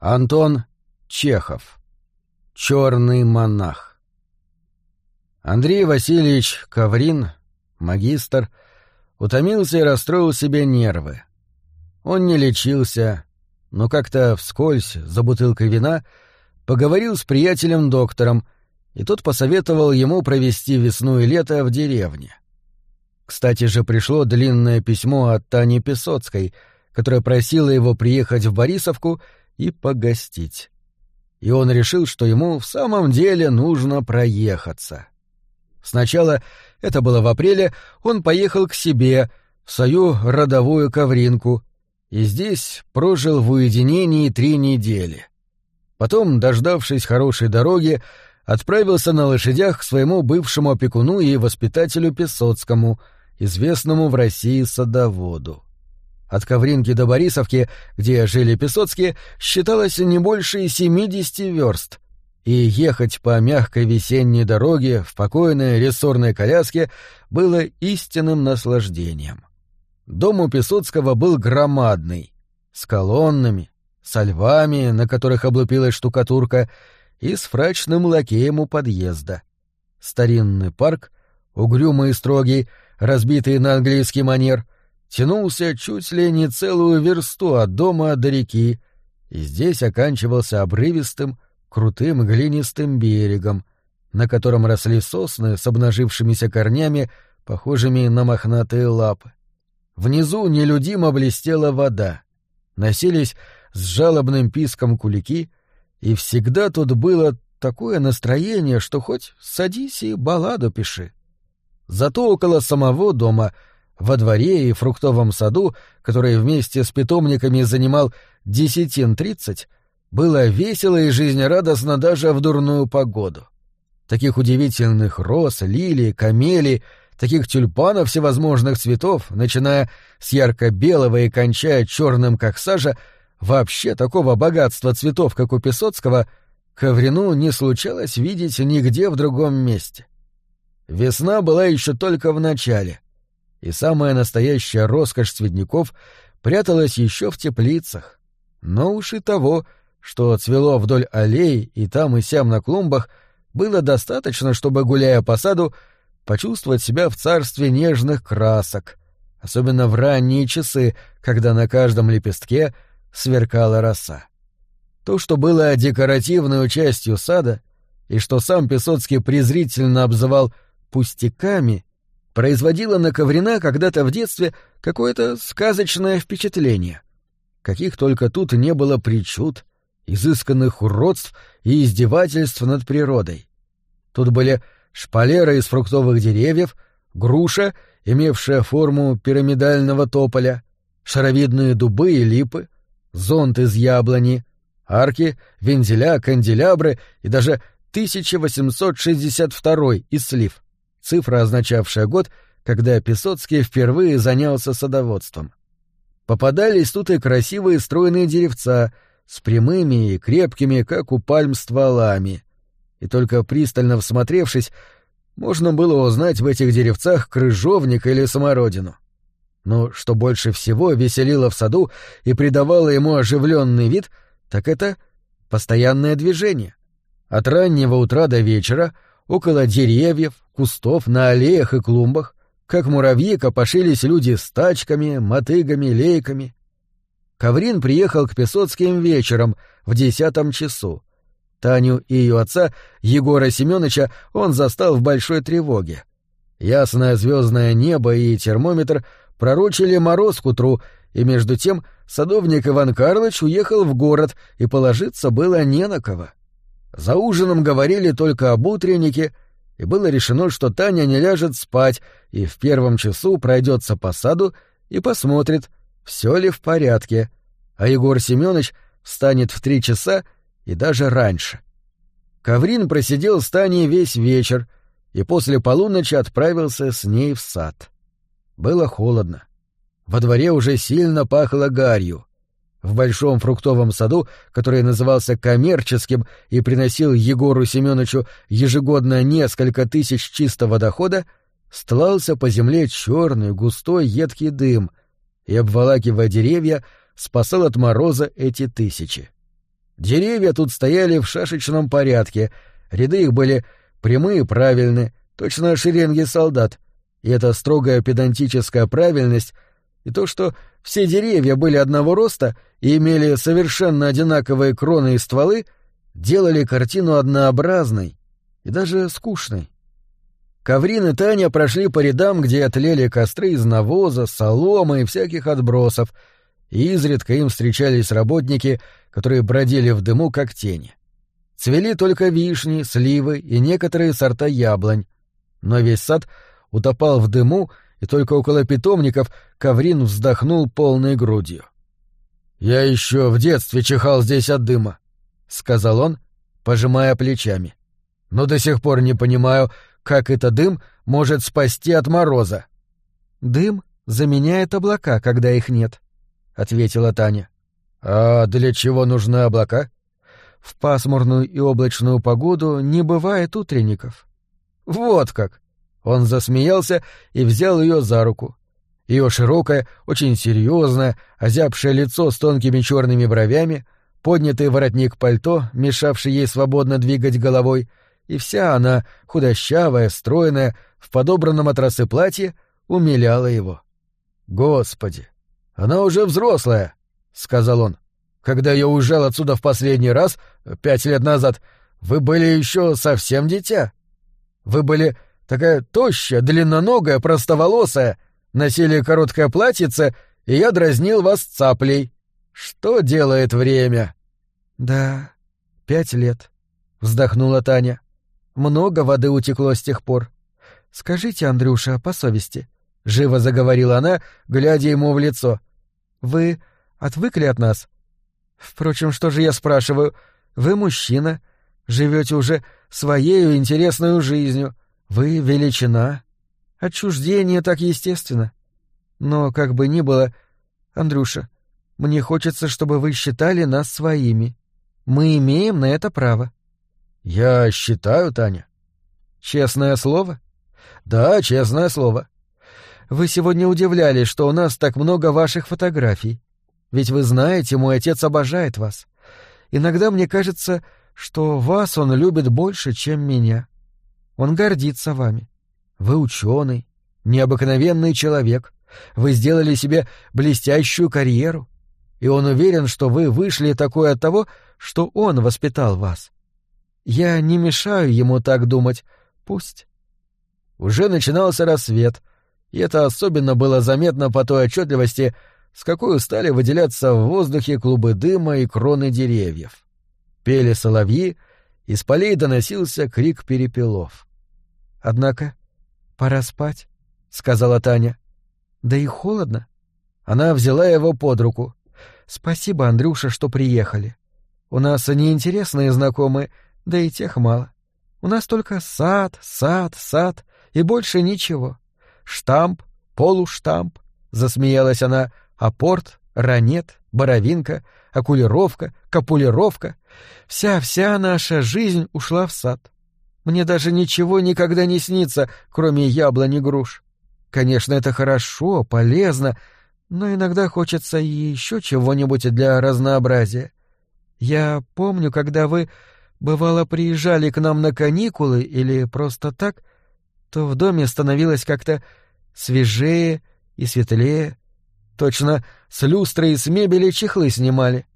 Антон Чехов. Черный монах. Андрей Васильевич Коврин, магистр, утомился и расстроил себе нервы. Он не лечился, но как-то вскользь, за бутылкой вина, поговорил с приятелем-доктором, и тот посоветовал ему провести весну и лето в деревне. Кстати же, пришло длинное письмо от Тани Песоцкой, которая просила его приехать в Борисовку и погостить. И он решил, что ему в самом деле нужно проехаться. Сначала, это было в апреле, он поехал к себе, в свою родовую ковринку, и здесь прожил в уединении три недели. Потом, дождавшись хорошей дороги, отправился на лошадях к своему бывшему опекуну и воспитателю Песоцкому, известному в России садоводу. От Ковринки до Борисовки, где жили Песоцкие, считалось не больше 70 верст, и ехать по мягкой весенней дороге в покойной рессорной коляске было истинным наслаждением. Дом у Песоцкого был громадный, с колоннами, со львами, на которых облупилась штукатурка, и с фрачным лакеем у подъезда. Старинный парк, угрюмый и строгий, разбитый на английский манер — тянулся чуть ли не целую версту от дома до реки, и здесь оканчивался обрывистым, крутым глинистым берегом, на котором росли сосны с обнажившимися корнями, похожими на мохнатые лапы. Внизу нелюдимо блестела вода. Носились с жалобным писком кулики, и всегда тут было такое настроение, что хоть садись и балладу пиши. Зато около самого дома — во дворе и фруктовом саду, который вместе с питомниками занимал десятин тридцать, было весело и жизнерадостно даже в дурную погоду. Таких удивительных роз, лилий, камелий, таких тюльпанов всевозможных цветов, начиная с ярко-белого и кончая черным, как сажа, вообще такого богатства цветов, как у Песоцкого, Коврину не случалось видеть нигде в другом месте. Весна была еще только в начале — и самая настоящая роскошь цветников пряталась еще в теплицах. Но уж и того, что цвело вдоль аллей и там и сям на клумбах, было достаточно, чтобы, гуляя по саду, почувствовать себя в царстве нежных красок, особенно в ранние часы, когда на каждом лепестке сверкала роса. То, что было декоративной частью сада, и что сам Песоцкий презрительно обзывал «пустяками», производила на Коврина когда-то в детстве какое-то сказочное впечатление. Каких только тут не было причуд, изысканных уродств и издевательств над природой. Тут были шпалеры из фруктовых деревьев, груша, имевшая форму пирамидального тополя, шаровидные дубы и липы, зонт из яблони, арки, вензеля, канделябры и даже 1862 из слив — цифра, означавшая год, когда Песоцкий впервые занялся садоводством. Попадались тут и красивые стройные деревца с прямыми и крепкими, как у пальм, стволами. И только пристально всмотревшись, можно было узнать в этих деревцах крыжовник или самородину. Но что больше всего веселило в саду и придавало ему оживленный вид, так это постоянное движение. От раннего утра до вечера — Около деревьев, кустов, на аллеях и клумбах, как муравьи, копошились люди с тачками, мотыгами, лейками. Коврин приехал к Песоцким вечером в десятом часу. Таню и ее отца, Егора Семеновича, он застал в большой тревоге. Ясное звездное небо и термометр пророчили мороз к утру, и между тем садовник Иван Карлович уехал в город, и положиться было не на кого. За ужином говорили только об утреннике, и было решено, что Таня не ляжет спать и в первом часу пройдется по саду и посмотрит, все ли в порядке, а Егор Семенович встанет в три часа и даже раньше. Коврин просидел с Таней весь вечер и после полуночи отправился с ней в сад. Было холодно. Во дворе уже сильно пахло гарью. В большом фруктовом саду, который назывался коммерческим и приносил Егору Семеновичу ежегодно несколько тысяч чистого дохода, стлался по земле черный, густой, едкий дым и, обволакивая деревья, спасал от мороза эти тысячи. Деревья тут стояли в шашечном порядке, ряды их были прямые правильные, точно шеренги солдат, и эта строгая педантическая правильность, и то, что все деревья были одного роста и имели совершенно одинаковые кроны и стволы, делали картину однообразной и даже скучной. Коврин и Таня прошли по рядам, где отлели костры из навоза, соломы и всяких отбросов, и изредка им встречались работники, которые бродили в дыму, как тени. Цвели только вишни, сливы и некоторые сорта яблонь, но весь сад утопал в дыму, и только около питомников Коврин вздохнул полной грудью. «Я еще в детстве чихал здесь от дыма», — сказал он, пожимая плечами. «Но до сих пор не понимаю, как это дым может спасти от мороза». «Дым заменяет облака, когда их нет», — ответила Таня. «А для чего нужны облака?» «В пасмурную и облачную погоду не бывает утренников». «Вот как!» Он засмеялся и взял ее за руку. Ее широкое, очень серьезное, озябшее лицо с тонкими черными бровями, поднятый воротник пальто, мешавший ей свободно двигать головой, и вся она, худощавая, стройная, в подобранном от росы платье, умиляла его. «Господи! Она уже взрослая!» — сказал он. «Когда я уезжал отсюда в последний раз, пять лет назад, вы были еще совсем дитя. Вы были такая тощая, длинноногая, простоволосая, носили короткое платьице, и я дразнил вас цаплей. Что делает время?» «Да, пять лет», — вздохнула Таня. «Много воды утекло с тех пор. Скажите, Андрюша, по совести», — живо заговорила она, глядя ему в лицо. «Вы отвыкли от нас? Впрочем, что же я спрашиваю? Вы мужчина, живете уже своею интересную жизнью, вы величина. Отчуждение так естественно. Но, как бы ни было, Андрюша, мне хочется, чтобы вы считали нас своими. Мы имеем на это право. Я считаю, Таня. Честное слово? Да, честное слово. Вы сегодня удивлялись, что у нас так много ваших фотографий. Ведь вы знаете, мой отец обожает вас. Иногда мне кажется, что вас он любит больше, чем меня. Он гордится вами. Вы ученый, необыкновенный человек. Вы сделали себе блестящую карьеру. И он уверен, что вы вышли такое от того, что он воспитал вас. Я не мешаю ему так думать. Пусть. Уже начинался рассвет, и это особенно было заметно по той отчетливости, с какой стали выделяться в воздухе клубы дыма и кроны деревьев. Пели соловьи, из полей доносился крик перепелов. Однако пора спать, сказала Таня. Да и холодно. Она взяла его под руку. Спасибо, Андрюша, что приехали. У нас неинтересные знакомые, да и тех мало. У нас только сад, сад, сад и больше ничего. Штамп, полуштамп, засмеялась она, апорт, ранет, боровинка, окулировка, капулировка. Вся-вся наша жизнь ушла в сад. Мне даже ничего никогда не снится, кроме яблони груш. Конечно, это хорошо, полезно, но иногда хочется еще чего-нибудь для разнообразия. Я помню, когда вы, бывало, приезжали к нам на каникулы или просто так, то в доме становилось как-то свежее и светлее. Точно с люстры и с мебели чехлы снимали.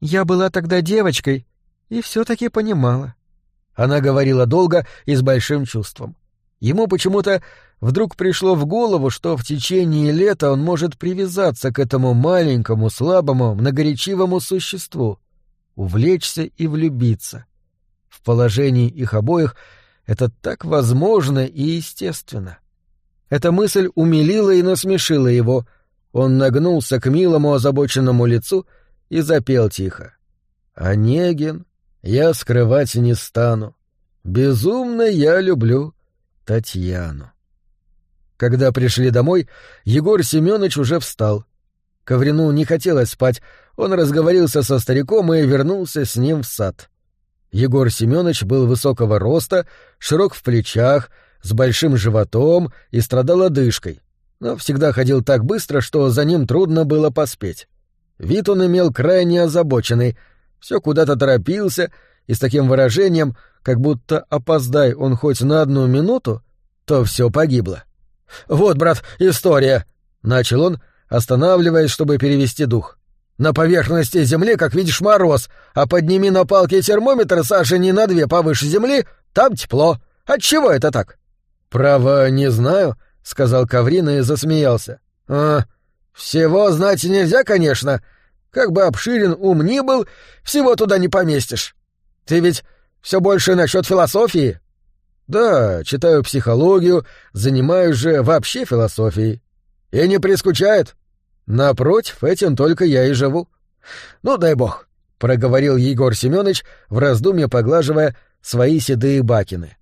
Я была тогда девочкой и все-таки понимала. Она говорила долго и с большим чувством. Ему почему-то вдруг пришло в голову, что в течение лета он может привязаться к этому маленькому, слабому, многоречивому существу, увлечься и влюбиться. В положении их обоих это так возможно и естественно. Эта мысль умилила и насмешила его. Он нагнулся к милому озабоченному лицу и запел тихо. «Онегин, я скрывать не стану. Безумно я люблю Татьяну. Когда пришли домой, Егор Семенович уже встал. Коврину не хотелось спать, он разговорился со стариком и вернулся с ним в сад. Егор Семенович был высокого роста, широк в плечах, с большим животом и страдал одышкой, но всегда ходил так быстро, что за ним трудно было поспеть. Вид он имел крайне озабоченный — все куда-то торопился и с таким выражением, как будто опоздай он хоть на одну минуту, то все погибло. «Вот, брат, история!» — начал он, останавливаясь, чтобы перевести дух. «На поверхности земли, как видишь, мороз, а подними на палке термометр не на две повыше земли, там тепло. Отчего это так?» «Право, не знаю», — сказал Каврин и засмеялся. «А, всего знать нельзя, конечно. Как бы обширен ум ни был, всего туда не поместишь. Ты ведь все больше насчет философии?» «Да, читаю психологию, занимаюсь же вообще философией. И не прискучает?» «Напротив, этим только я и живу». «Ну, дай бог», — проговорил Егор Семенович, в раздумье поглаживая свои седые бакины.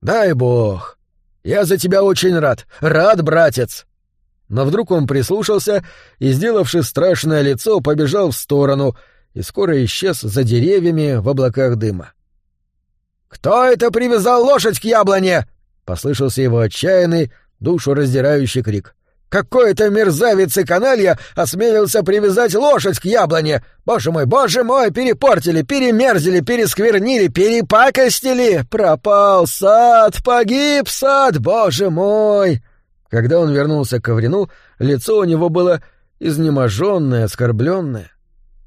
«Дай бог. Я за тебя очень рад. Рад, братец!» Но вдруг он прислушался и, сделавши страшное лицо, побежал в сторону и скоро исчез за деревьями в облаках дыма. «Кто это привязал лошадь к яблоне?» — послышался его отчаянный, душу раздирающий крик. «Какой-то мерзавец и каналья осмелился привязать лошадь к яблоне! Боже мой, боже мой, перепортили, перемерзили, пересквернили, перепакостили! Пропал сад, погиб сад, боже мой!» Когда он вернулся к коврину, лицо у него было изнеможенное, оскорбленное.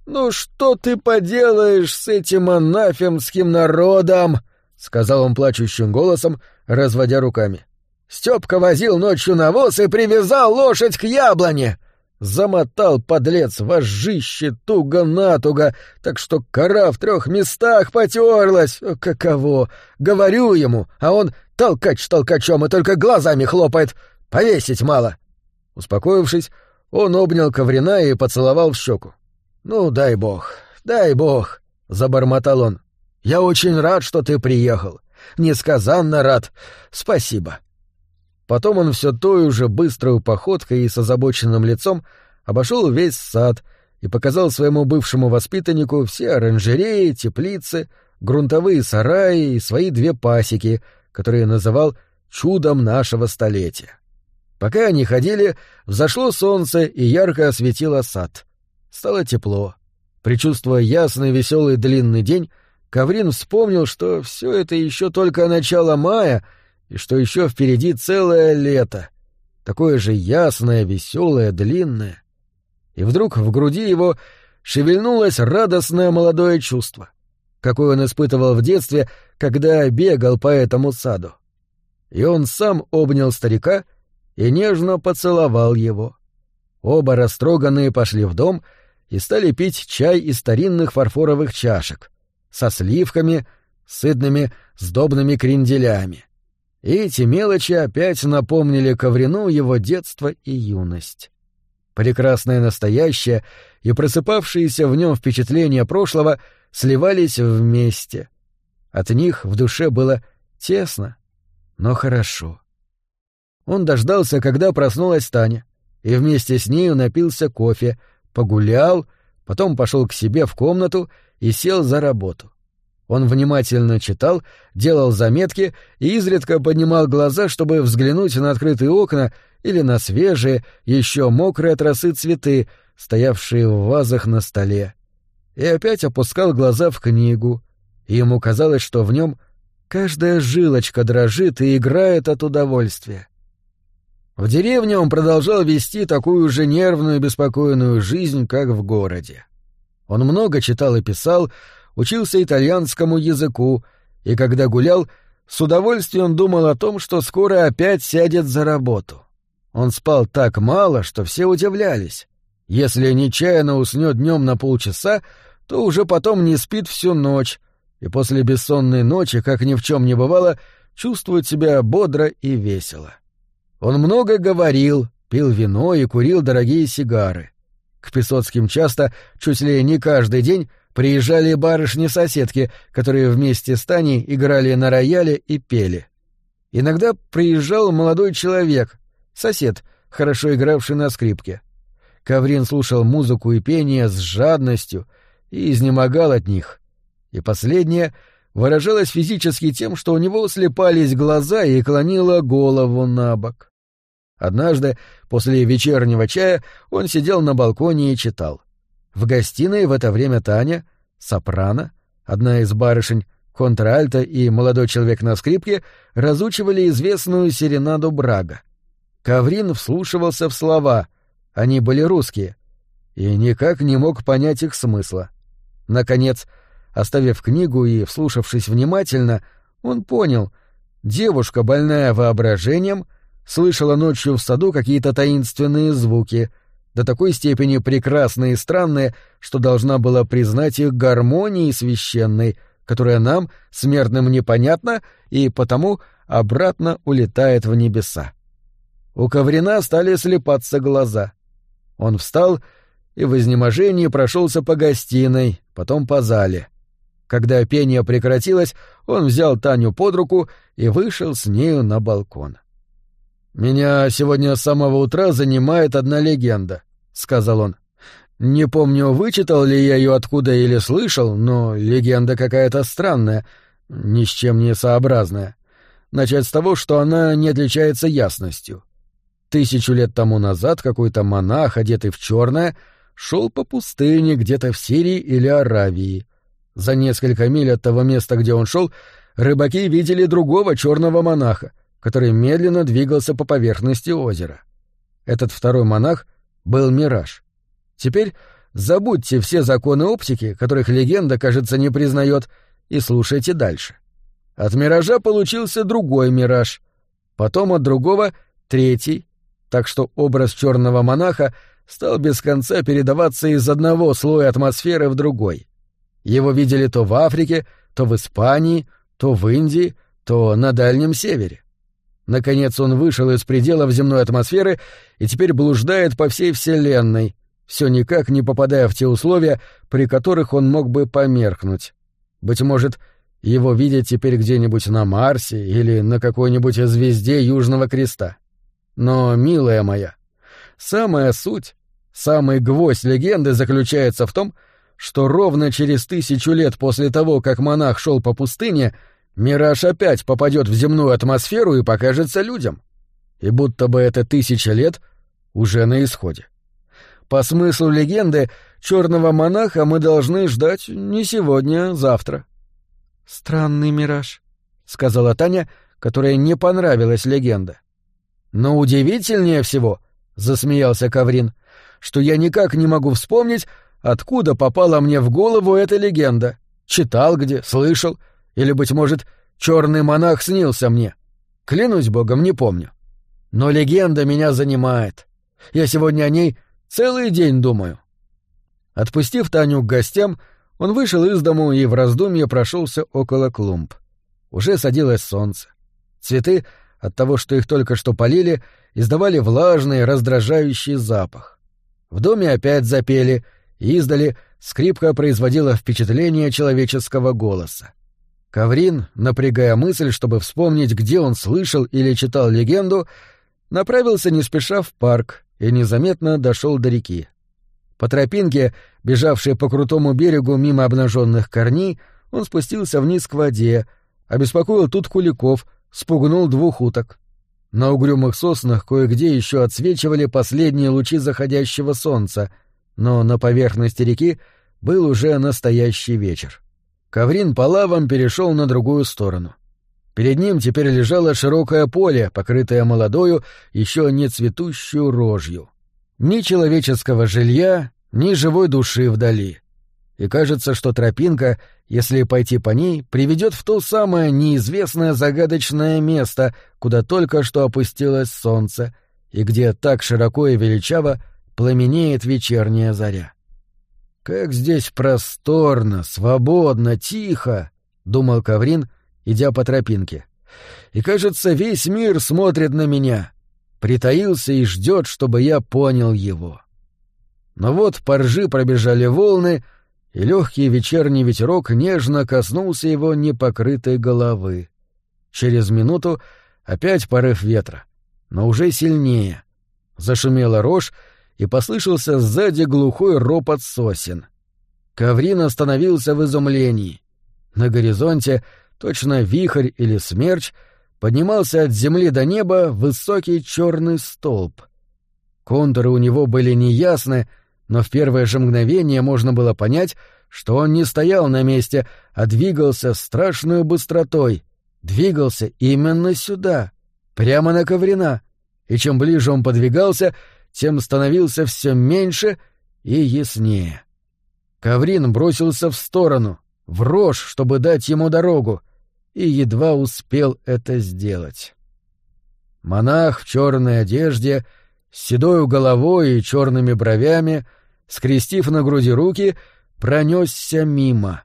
«Ну что ты поделаешь с этим анафемским народом?» — сказал он плачущим голосом, разводя руками. «Степка возил ночью навоз и привязал лошадь к яблоне!» Замотал подлец вожжище туго-натуго, так что кора в трех местах потерлась. Каково! Говорю ему, а он толкач толкачом и только глазами хлопает. Повесить мало. Успокоившись, он обнял Коврина и поцеловал в щеку. «Ну, дай бог, дай бог», — забормотал он. «Я очень рад, что ты приехал. Несказанно рад. Спасибо». Потом он все той же быстрой походкой и с озабоченным лицом обошел весь сад и показал своему бывшему воспитаннику все оранжереи, теплицы, грунтовые сараи и свои две пасеки, которые называл «чудом нашего столетия». Пока они ходили, взошло солнце и ярко осветило сад. Стало тепло. Причувствуя ясный, веселый длинный день, Каврин вспомнил, что все это еще только начало мая и что еще впереди целое лето. Такое же ясное, веселое, длинное. И вдруг в груди его шевельнулось радостное молодое чувство, какое он испытывал в детстве, когда бегал по этому саду. И он сам обнял старика — и нежно поцеловал его. Оба растроганные пошли в дом и стали пить чай из старинных фарфоровых чашек со сливками, сытными, сдобными кренделями. И эти мелочи опять напомнили Коврину его детство и юность. Прекрасное настоящее и просыпавшиеся в нем впечатления прошлого сливались вместе. От них в душе было тесно, но хорошо. Он дождался, когда проснулась Таня, и вместе с нею напился кофе, погулял, потом пошел к себе в комнату и сел за работу. Он внимательно читал, делал заметки и изредка поднимал глаза, чтобы взглянуть на открытые окна или на свежие, еще мокрые от росы цветы, стоявшие в вазах на столе. И опять опускал глаза в книгу, и ему казалось, что в нем каждая жилочка дрожит и играет от удовольствия. В деревне он продолжал вести такую же нервную и беспокойную жизнь, как в городе. Он много читал и писал, учился итальянскому языку, и когда гулял, с удовольствием думал о том, что скоро опять сядет за работу. Он спал так мало, что все удивлялись. Если нечаянно уснет днем на полчаса, то уже потом не спит всю ночь, и после бессонной ночи, как ни в чем не бывало, чувствует себя бодро и весело. Он много говорил, пил вино и курил дорогие сигары. К Песоцким часто, чуть ли не каждый день, приезжали барышни-соседки, которые вместе с Таней играли на рояле и пели. Иногда приезжал молодой человек, сосед, хорошо игравший на скрипке. Каврин слушал музыку и пение с жадностью и изнемогал от них. И последнее выражалось физически тем, что у него слепались глаза и клонило голову на бок. Однажды, после вечернего чая, он сидел на балконе и читал. В гостиной в это время Таня, Сопрано, одна из барышень, контральто и молодой человек на скрипке разучивали известную серенаду Брага. Каврин вслушивался в слова, они были русские, и никак не мог понять их смысла. Наконец, оставив книгу и вслушавшись внимательно, он понял, девушка, больная воображением, слышала ночью в саду какие-то таинственные звуки, до такой степени прекрасные и странные, что должна была признать их гармонией священной, которая нам, смертным, непонятна и потому обратно улетает в небеса. У Коврина стали слепаться глаза. Он встал и в изнеможении прошелся по гостиной, потом по зале. Когда пение прекратилось, он взял Таню под руку и вышел с нею на балкон. «Меня сегодня с самого утра занимает одна легенда», — сказал он. «Не помню, вычитал ли я ее откуда или слышал, но легенда какая-то странная, ни с чем не сообразная. Начать с того, что она не отличается ясностью. Тысячу лет тому назад какой-то монах, одетый в черное, шел по пустыне где-то в Сирии или Аравии. За несколько миль от того места, где он шел, рыбаки видели другого черного монаха, который медленно двигался по поверхности озера. Этот второй монах был мираж. Теперь забудьте все законы оптики, которых легенда, кажется, не признает, и слушайте дальше. От миража получился другой мираж, потом от другого — третий, так что образ черного монаха стал без конца передаваться из одного слоя атмосферы в другой. Его видели то в Африке, то в Испании, то в Индии, то на Дальнем Севере. Наконец он вышел из пределов земной атмосферы и теперь блуждает по всей Вселенной, все никак не попадая в те условия, при которых он мог бы померкнуть. Быть может, его видят теперь где-нибудь на Марсе или на какой-нибудь звезде Южного Креста. Но, милая моя, самая суть, самый гвоздь легенды заключается в том, что ровно через тысячу лет после того, как монах шел по пустыне, мираж опять попадет в земную атмосферу и покажется людям. И будто бы это тысяча лет уже на исходе. По смыслу легенды, черного монаха мы должны ждать не сегодня, а завтра. Странный мираж, сказала Таня, которой не понравилась легенда. Но удивительнее всего, засмеялся Каврин, что я никак не могу вспомнить, откуда попала мне в голову эта легенда. Читал где, слышал, или, быть может, черный монах снился мне. Клянусь богом, не помню. Но легенда меня занимает. Я сегодня о ней целый день думаю. Отпустив Таню к гостям, он вышел из дому и в раздумье прошелся около клумб. Уже садилось солнце. Цветы от того, что их только что полили, издавали влажный, раздражающий запах. В доме опять запели, и издали скрипка производила впечатление человеческого голоса. Каврин, напрягая мысль, чтобы вспомнить, где он слышал или читал легенду, направился не спеша в парк и незаметно дошел до реки. По тропинке, бежавшей по крутому берегу мимо обнаженных корней, он спустился вниз к воде, обеспокоил тут куликов — спугнул двух уток. На угрюмых соснах кое-где еще отсвечивали последние лучи заходящего солнца, но на поверхности реки был уже настоящий вечер. Коврин по лавам перешел на другую сторону. Перед ним теперь лежало широкое поле, покрытое молодою, еще не цветущую рожью. Ни человеческого жилья, ни живой души вдали. И кажется, что тропинка если пойти по ней, приведет в то самое неизвестное загадочное место, куда только что опустилось солнце, и где так широко и величаво пламенеет вечерняя заря. «Как здесь просторно, свободно, тихо!» — думал Каврин, идя по тропинке. «И, кажется, весь мир смотрит на меня, притаился и ждет, чтобы я понял его». Но вот по ржи пробежали волны — и легкий вечерний ветерок нежно коснулся его непокрытой головы. Через минуту опять порыв ветра, но уже сильнее. Зашумела рожь, и послышался сзади глухой ропот сосен. Коврин остановился в изумлении. На горизонте, точно вихрь или смерч, поднимался от земли до неба высокий черный столб. Контуры у него были неясны, но в первое же мгновение можно было понять, что он не стоял на месте, а двигался страшной быстротой. Двигался именно сюда, прямо на коврина. И чем ближе он подвигался, тем становился все меньше и яснее. Коврин бросился в сторону, в рожь, чтобы дать ему дорогу, и едва успел это сделать. Монах в черной одежде, с седою головой и черными бровями, скрестив на груди руки, пронесся мимо.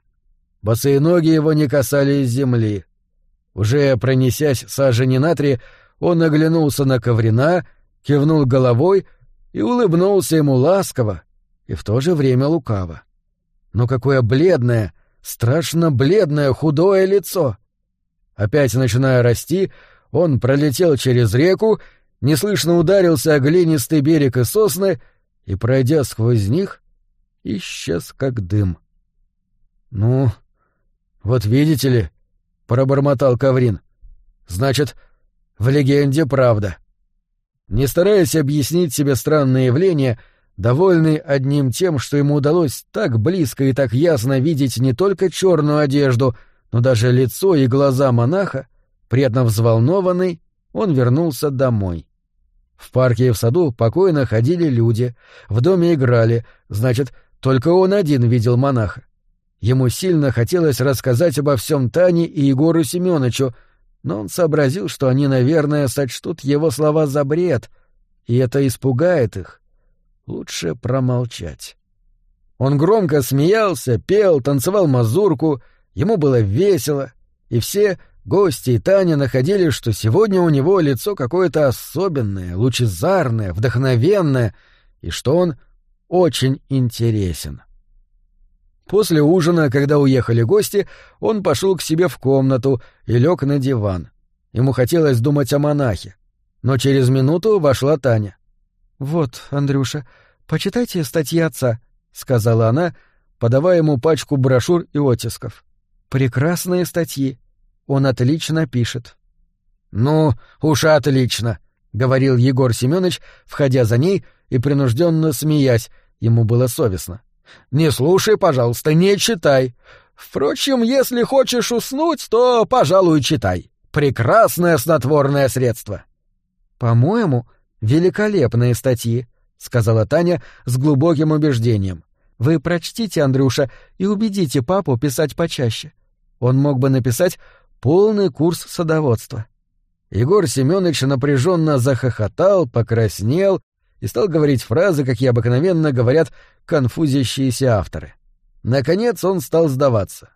Босые ноги его не касались земли. Уже пронесясь сажени на он оглянулся на коврина, кивнул головой и улыбнулся ему ласково и в то же время лукаво. Но какое бледное, страшно бледное худое лицо! Опять начиная расти, он пролетел через реку, неслышно ударился о глинистый берег и сосны и, пройдя сквозь них, исчез как дым. — Ну, вот видите ли, — пробормотал Каврин, — значит, в легенде правда. Не стараясь объяснить себе странное явление, довольный одним тем, что ему удалось так близко и так ясно видеть не только черную одежду, но даже лицо и глаза монаха, приятно взволнованный, он вернулся домой. В парке и в саду покойно ходили люди, в доме играли, значит, только он один видел монаха. Ему сильно хотелось рассказать обо всем Тане и Егору Семеновичу, но он сообразил, что они, наверное, сочтут его слова за бред, и это испугает их. Лучше промолчать. Он громко смеялся, пел, танцевал мазурку, ему было весело, и все, гости и Таня, находили, что сегодня у него лицо какое-то особенное, лучезарное, вдохновенное, и что он очень интересен. После ужина, когда уехали гости, он пошел к себе в комнату и лег на диван. Ему хотелось думать о монахе. Но через минуту вошла Таня. «Вот, Андрюша, почитайте статьи отца», — сказала она, подавая ему пачку брошюр и оттисков. «Прекрасные статьи. Он отлично пишет». «Ну, уж отлично», — говорил Егор Семенович, входя за ней и принужденно смеясь, ему было совестно. «Не слушай, пожалуйста, не читай. Впрочем, если хочешь уснуть, то, пожалуй, читай. Прекрасное снотворное средство». «По-моему, великолепные статьи», — сказала Таня с глубоким убеждением. «Вы прочтите, Андрюша, и убедите папу писать почаще. Он мог бы написать полный курс садоводства». Егор Семенович напряженно захохотал, покраснел и стал говорить фразы, какие обыкновенно говорят конфузящиеся авторы. Наконец он стал сдаваться.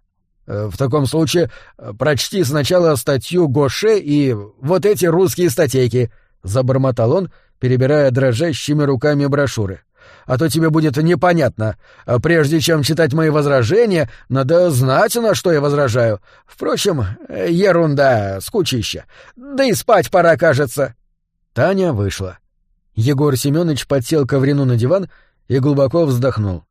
«Э, «В таком случае прочти сначала статью Гоше и вот эти русские статейки», — забормотал он, перебирая дрожащими руками брошюры. «А то тебе будет непонятно. Прежде чем читать мои возражения, надо знать, на что я возражаю. Впрочем, ерунда, скучища. Да и спать пора, кажется». Таня вышла. Егор Семенович подсел коврину на диван и глубоко вздохнул.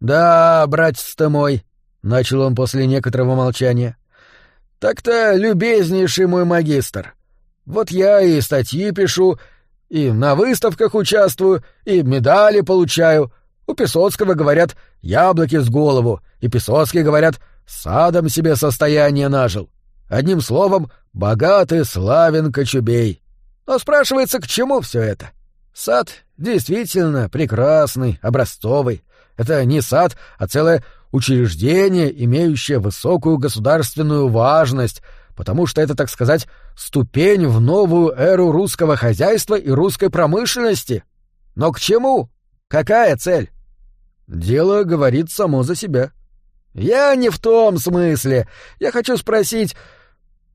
«Да, братец ты мой», — начал он после некоторого молчания, — «так-то любезнейший мой магистр. Вот я и статьи пишу, и на выставках участвую, и медали получаю. У Песоцкого, говорят, яблоки с голову, и Песоцкий, говорят, садом себе состояние нажил. Одним словом, богатый славен Кочубей. Но спрашивается, к чему все это? Сад действительно прекрасный, образцовый. Это не сад, а целое учреждение, имеющее высокую государственную важность, потому что это, так сказать, ступень в новую эру русского хозяйства и русской промышленности. Но к чему? Какая цель? Дело говорит само за себя. Я не в том смысле. Я хочу спросить,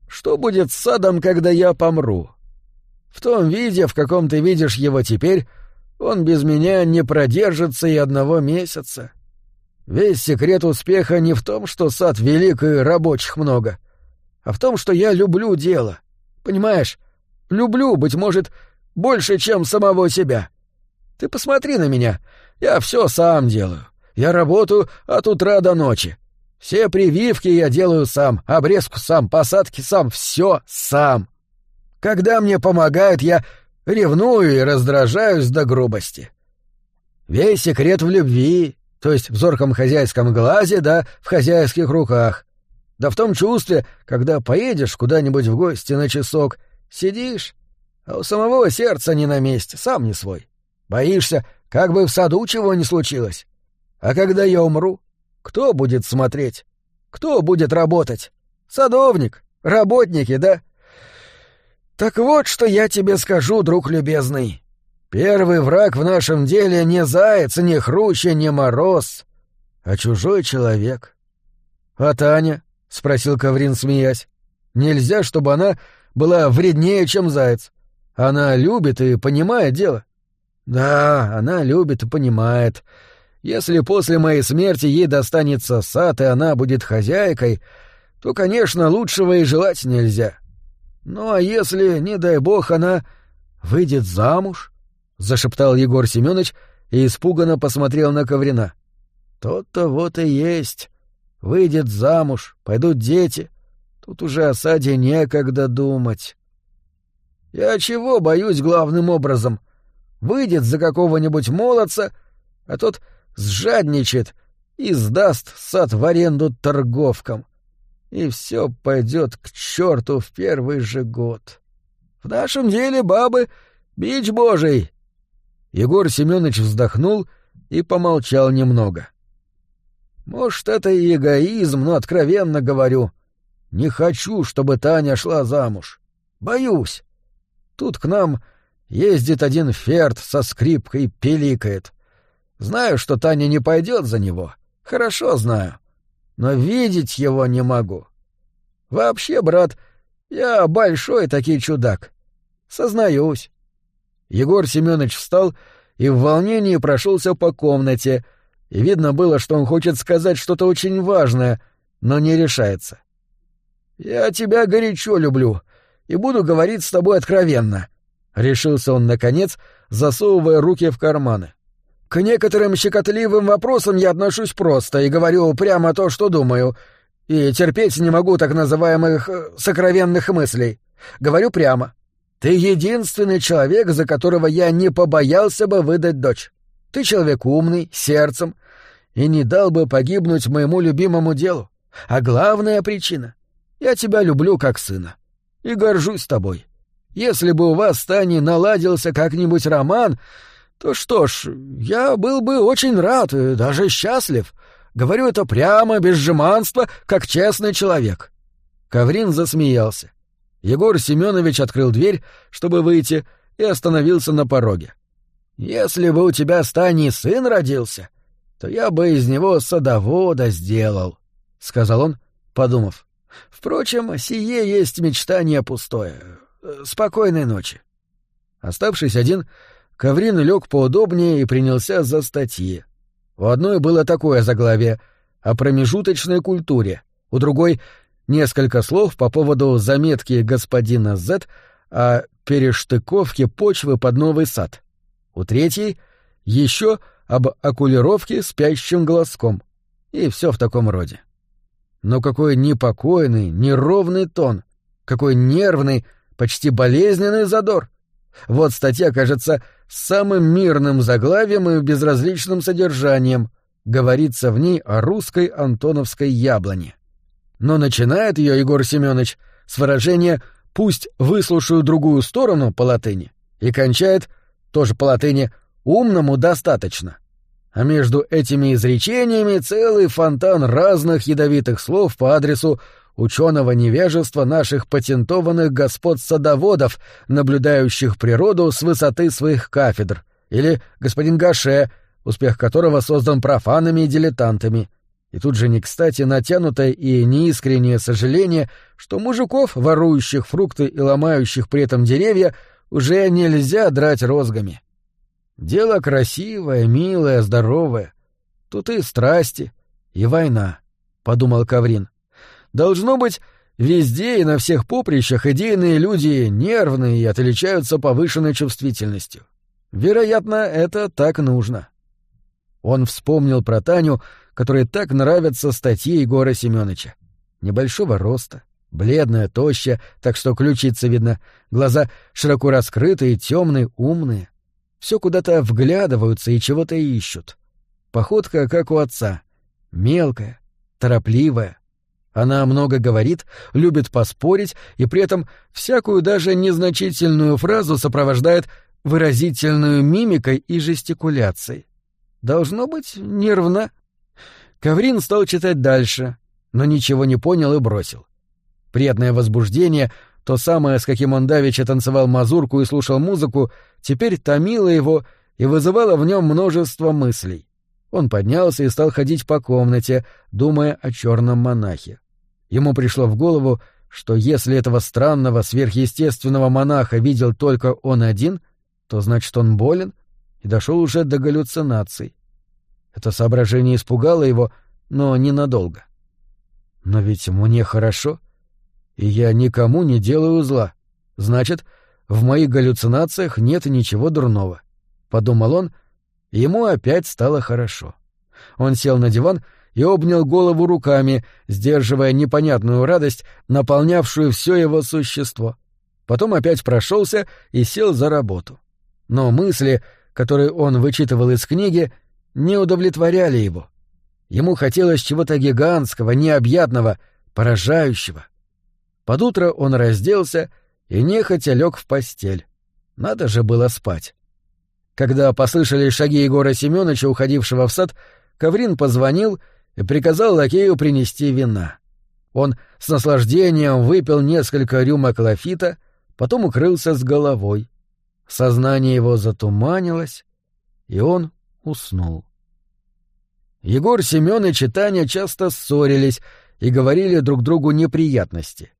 что будет с садом, когда я помру? В том виде, в каком ты видишь его теперь, он без меня не продержится и одного месяца. Весь секрет успеха не в том, что сад велик и рабочих много, а в том, что я люблю дело. Понимаешь? Люблю, быть может, больше, чем самого себя. Ты посмотри на меня. Я все сам делаю. Я работаю от утра до ночи. Все прививки я делаю сам, обрезку сам, посадки сам, все сам. Когда мне помогают, я ревную и раздражаюсь до грубости. Весь секрет в любви, То есть в зорком хозяйском глазе, да в хозяйских руках. Да в том чувстве, когда поедешь куда-нибудь в гости на часок, сидишь, а у самого сердца не на месте, сам не свой. Боишься, как бы в саду чего не случилось. А когда я умру, кто будет смотреть? Кто будет работать? Садовник, работники, да? Так вот, что я тебе скажу, друг любезный. Первый враг в нашем деле не заяц, не хруща, не мороз, а чужой человек. А Таня? — спросил Каврин, смеясь. Нельзя, чтобы она была вреднее, чем заяц. Она любит и понимает дело. Да, она любит и понимает. Если после моей смерти ей достанется сад, и она будет хозяйкой, то, конечно, лучшего и желать нельзя. Ну а если, не дай бог, она выйдет замуж, зашептал Егор Семенович и испуганно посмотрел на Коврина. То-то вот и есть. Выйдет замуж, пойдут дети. Тут уже о саде некогда думать. Я чего боюсь главным образом? Выйдет за какого-нибудь молодца, а тот сжадничает и сдаст сад в аренду торговкам. И все пойдет к черту в первый же год. В нашем деле бабы — бич божий. Егор Семенович вздохнул и помолчал немного. Может, это и эгоизм, но откровенно говорю. Не хочу, чтобы Таня шла замуж. Боюсь. Тут к нам ездит один ферд со скрипкой пиликает. Знаю, что Таня не пойдет за него. Хорошо знаю. Но видеть его не могу. Вообще, брат, я большой таки чудак. Сознаюсь. Егор Семенович встал и в волнении прошелся по комнате, и видно было, что он хочет сказать что-то очень важное, но не решается. «Я тебя горячо люблю и буду говорить с тобой откровенно», — решился он, наконец, засовывая руки в карманы. К некоторым щекотливым вопросам я отношусь просто и говорю прямо то, что думаю, и терпеть не могу так называемых э, сокровенных мыслей. Говорю прямо. Ты единственный человек, за которого я не побоялся бы выдать дочь. Ты человек умный, сердцем, и не дал бы погибнуть моему любимому делу. А главная причина — я тебя люблю как сына и горжусь тобой. Если бы у вас с Таней наладился как-нибудь роман, то что ж, я был бы очень рад и даже счастлив. Говорю это прямо, без жеманства, как честный человек. Каврин засмеялся. Егор Семенович открыл дверь, чтобы выйти, и остановился на пороге. «Если бы у тебя с Таней сын родился, то я бы из него садовода сделал», — сказал он, подумав. «Впрочем, сие есть мечтание пустое. Спокойной ночи». Оставшись один, Коврин лег поудобнее и принялся за статьи. У одной было такое заглавие о промежуточной культуре, у другой — несколько слов по поводу заметки господина З о перештыковке почвы под новый сад. У третьей — еще об окулировке спящим глазком. И все в таком роде. Но какой непокойный, неровный тон, какой нервный, почти болезненный задор. Вот статья, кажется, с самым мирным заглавием и безразличным содержанием. Говорится в ней о русской антоновской яблоне. Но начинает ее Егор Семенович с выражения «пусть выслушаю другую сторону» по латыни и кончает, тоже по латыни, «умному достаточно». А между этими изречениями целый фонтан разных ядовитых слов по адресу ученого невежества наших патентованных господ-садоводов, наблюдающих природу с высоты своих кафедр, или господин Гаше, успех которого создан профанами и дилетантами. И тут же не кстати натянутое и неискреннее сожаление, что мужиков, ворующих фрукты и ломающих при этом деревья, уже нельзя драть розгами. Дело красивое, милое, здоровое. Тут и страсти, и война, — подумал Каврин. Должно быть, везде и на всех поприщах идейные люди нервные и отличаются повышенной чувствительностью. Вероятно, это так нужно. Он вспомнил про Таню, которой так нравятся статьи Егора Семёныча. Небольшого роста, бледная, тощая, так что ключица видно, глаза широко раскрытые, темные, умные. Все куда-то вглядываются и чего-то ищут. Походка, как у отца. Мелкая, торопливая. Она много говорит, любит поспорить и при этом всякую даже незначительную фразу сопровождает выразительную мимикой и жестикуляцией. Должно быть, нервно. Коврин стал читать дальше, но ничего не понял и бросил. Приятное возбуждение, то самое, с каким он давеча танцевал мазурку и слушал музыку, теперь томило его и вызывало в нем множество мыслей. Он поднялся и стал ходить по комнате, думая о черном монахе. Ему пришло в голову, что если этого странного сверхъестественного монаха видел только он один, то значит он болен и дошел уже до галлюцинаций. Это соображение испугало его, но ненадолго. Но ведь мне хорошо, и я никому не делаю зла. Значит, в моих галлюцинациях нет ничего дурного. Подумал он, ему опять стало хорошо. Он сел на диван и обнял голову руками, сдерживая непонятную радость, наполнявшую все его существо. Потом опять прошелся и сел за работу. Но мысли, которые он вычитывал из книги, не удовлетворяли его. Ему хотелось чего-то гигантского, необъятного, поражающего. Под утро он разделся и нехотя лег в постель. Надо же было спать. Когда послышались шаги Егора Семеновича, уходившего в сад, Коврин позвонил и приказал лакею принести вина. Он с наслаждением выпил несколько рюмок лафита, потом укрылся с головой. Сознание его затуманилось, и он уснул. Егор Семёныч и Таня часто ссорились и говорили друг другу неприятности.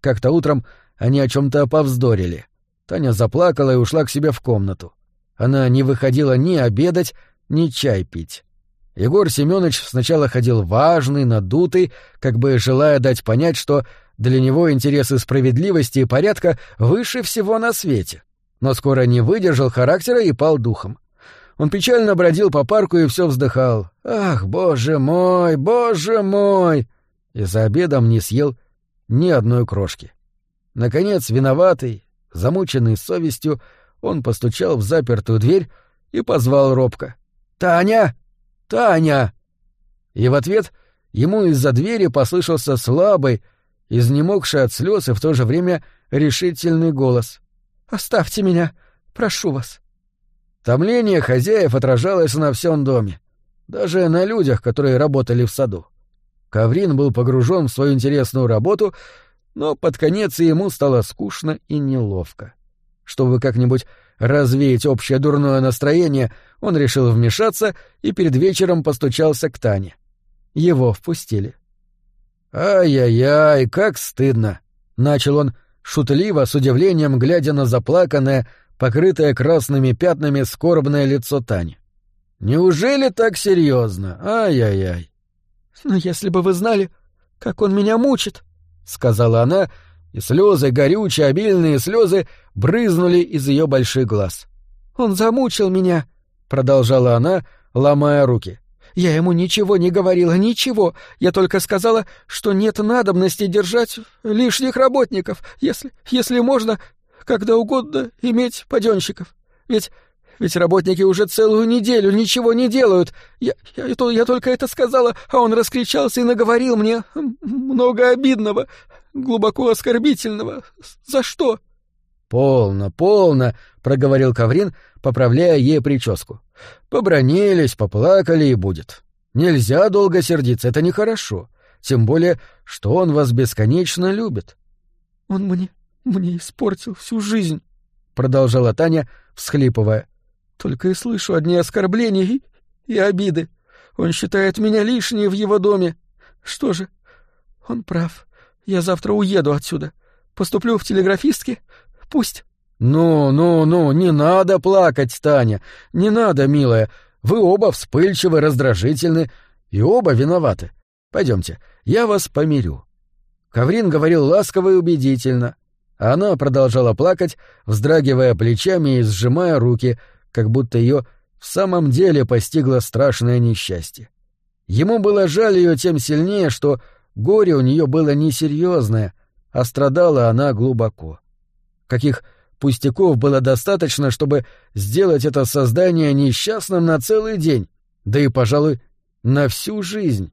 Как-то утром они о чем-то повздорили. Таня заплакала и ушла к себе в комнату. Она не выходила ни обедать, ни чай пить. Егор Семёныч сначала ходил важный, надутый, как бы желая дать понять, что для него интересы справедливости и порядка выше всего на свете. Но скоро не выдержал характера и пал духом. Он печально бродил по парку и все вздыхал. «Ах, боже мой, боже мой!» И за обедом не съел ни одной крошки. Наконец, виноватый, замученный совестью, он постучал в запертую дверь и позвал робко. «Таня! Таня!» И в ответ ему из-за двери послышался слабый, изнемогший от слез и в то же время решительный голос. «Оставьте меня! Прошу вас!» Томление хозяев отражалось на всем доме, даже на людях, которые работали в саду. Каврин был погружен в свою интересную работу, но под конец ему стало скучно и неловко. Чтобы как-нибудь развеять общее дурное настроение, он решил вмешаться и перед вечером постучался к Тане. Его впустили. «Ай-яй-яй, как стыдно!» — начал он шутливо, с удивлением глядя на заплаканное, покрытое красными пятнами скорбное лицо Тани. «Неужели так серьезно? Ай-яй-яй!» «Но если бы вы знали, как он меня мучит!» — сказала она, и слезы, горючие, обильные слезы, брызнули из ее больших глаз. «Он замучил меня!» — продолжала она, ломая руки. «Я ему ничего не говорила, ничего. Я только сказала, что нет надобности держать лишних работников, если, если можно, когда угодно иметь паденщиков. Ведь ведь работники уже целую неделю ничего не делают. Я, я, я только это сказала, а он раскричался и наговорил мне много обидного, глубоко оскорбительного. За что? Полно, полно, проговорил Каврин, поправляя ей прическу. Побронились, поплакали и будет. Нельзя долго сердиться, это нехорошо. Тем более, что он вас бесконечно любит. Он мне, мне испортил всю жизнь, продолжала Таня, всхлипывая. Только и слышу одни оскорбления и, и обиды. Он считает меня лишней в его доме. Что же? Он прав. Я завтра уеду отсюда. Поступлю в телеграфистки. Пусть. Ну, ну, ну, не надо плакать, Таня. Не надо, милая. Вы оба вспыльчивы, раздражительны и оба виноваты. Пойдемте, я вас помирю. Каврин говорил ласково и убедительно, а она продолжала плакать, вздрагивая плечами и сжимая руки, как будто ее в самом деле постигло страшное несчастье. Ему было жаль ее тем сильнее, что горе у нее было несерьезное, а страдала она глубоко. Каких пустяков было достаточно, чтобы сделать это создание несчастным на целый день, Да и, пожалуй, на всю жизнь.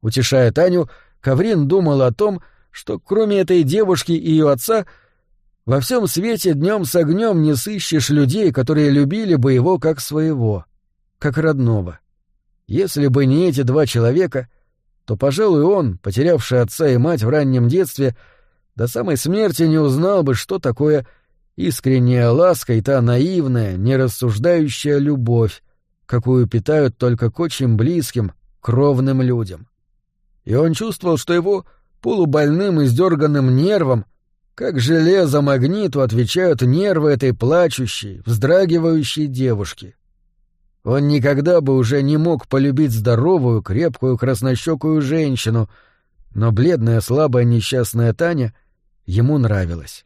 Утешая Таню, Каврин думал о том, что кроме этой девушки и ее отца во всем свете днем с огнем не сыщешь людей, которые любили бы его как своего, как родного. Если бы не эти два человека, то, пожалуй, он, потерявший отца и мать в раннем детстве, до самой смерти не узнал бы, что такое искренняя ласка и та наивная, нерассуждающая любовь, какую питают только к очень близким, кровным людям. И он чувствовал, что его полубольным и сдерганным нервам, как железо магниту, отвечают нервы этой плачущей, вздрагивающей девушки. Он никогда бы уже не мог полюбить здоровую, крепкую, краснощекую женщину, но бледная, слабая, несчастная Таня ему нравилась.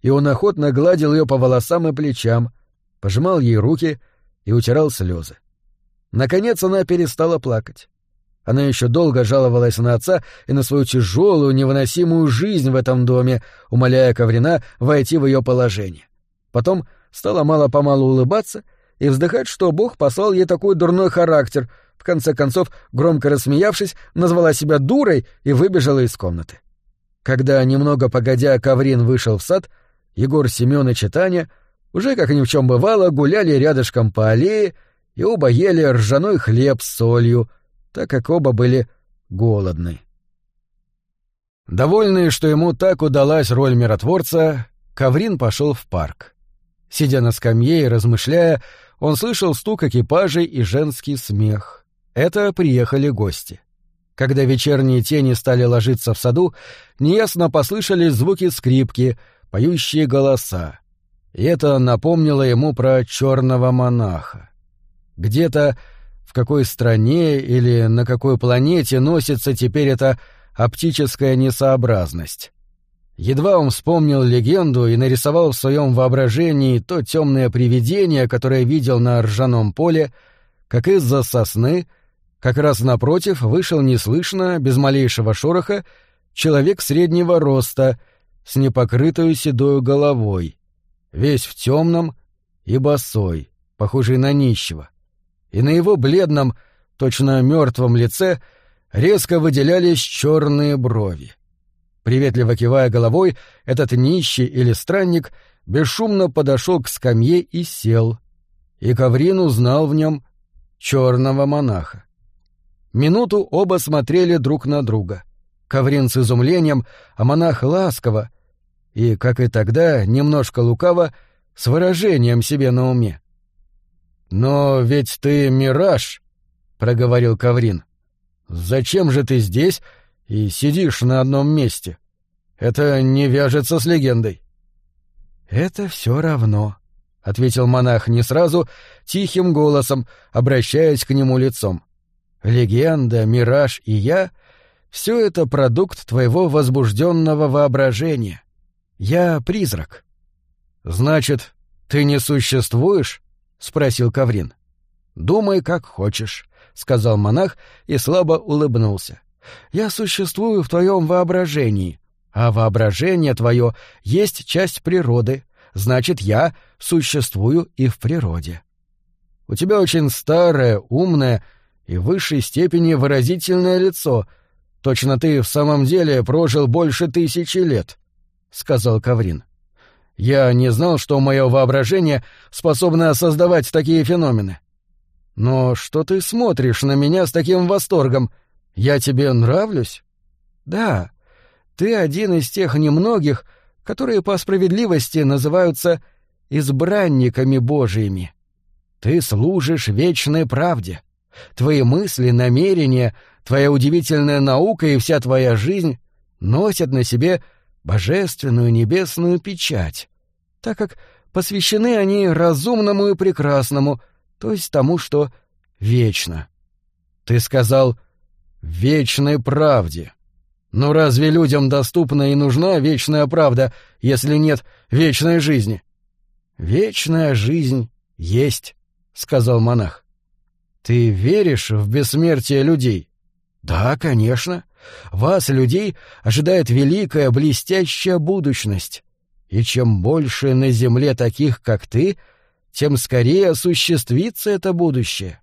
И он охотно гладил ее по волосам и плечам, пожимал ей руки и утирал слезы. Наконец она перестала плакать. Она еще долго жаловалась на отца и на свою тяжелую, невыносимую жизнь в этом доме, умоляя Коврина войти в ее положение. Потом стала мало-помалу улыбаться и вздыхать, что Бог послал ей такой дурной характер, в конце концов, громко рассмеявшись, назвала себя дурой и выбежала из комнаты. Когда, немного погодя, Коврин вышел в сад, Егор Семёныч и Таня уже, как ни в чем бывало, гуляли рядышком по аллее и оба ели ржаной хлеб с солью, так как оба были голодны. Довольный, что ему так удалась роль миротворца, Коврин пошел в парк. Сидя на скамье и размышляя, он слышал стук экипажей и женский смех. Это приехали гости. Когда вечерние тени стали ложиться в саду, неясно послышались звуки скрипки, поющие голоса. И это напомнило ему про черного монаха. Где-то в какой стране или на какой планете носится теперь эта оптическая несообразность. Едва он вспомнил легенду и нарисовал в своем воображении то темное привидение, которое видел на ржаном поле, как из-за сосны, как раз напротив, вышел неслышно, без малейшего шороха, человек среднего роста, с непокрытую седою головой, весь в темном и босой, похожий на нищего. И на его бледном, точно мертвом лице резко выделялись черные брови. Приветливо кивая головой, этот нищий или странник бесшумно подошел к скамье и сел. И Коврин узнал в нем черного монаха. Минуту оба смотрели друг на друга. Коврин с изумлением, а монах ласково, и, как и тогда, немножко лукаво, с выражением себе на уме. «Но ведь ты мираж», — проговорил Коврин. «Зачем же ты здесь и сидишь на одном месте. Это не вяжется с легендой. Это все равно, ответил монах не сразу, тихим голосом, обращаясь к нему лицом. Легенда, мираж и я — все это продукт твоего возбужденного воображения. Я призрак. Значит, ты не существуешь? спросил Каврин. Думай, как хочешь, сказал монах и слабо улыбнулся. Я существую в твоем воображении, а воображение твое есть часть природы, значит, я существую и в природе. У тебя очень старое, умное и в высшей степени выразительное лицо. Точно ты в самом деле прожил больше тысячи лет, — сказал Каврин. Я не знал, что мое воображение способно создавать такие феномены. Но что ты смотришь на меня с таким восторгом — я тебе нравлюсь? Да. Ты один из тех немногих, которые по справедливости называются избранниками Божиими. Ты служишь вечной правде. Твои мысли, намерения, твоя удивительная наука и вся твоя жизнь носят на себе божественную небесную печать, так как посвящены они разумному и прекрасному, то есть тому, что вечно. Ты сказал — вечной правде. Но разве людям доступна и нужна вечная правда, если нет вечной жизни? Вечная жизнь есть, сказал монах. Ты веришь в бессмертие людей? Да, конечно. Вас, людей, ожидает великая блестящая будущность. И чем больше на земле таких, как ты, тем скорее осуществится это будущее.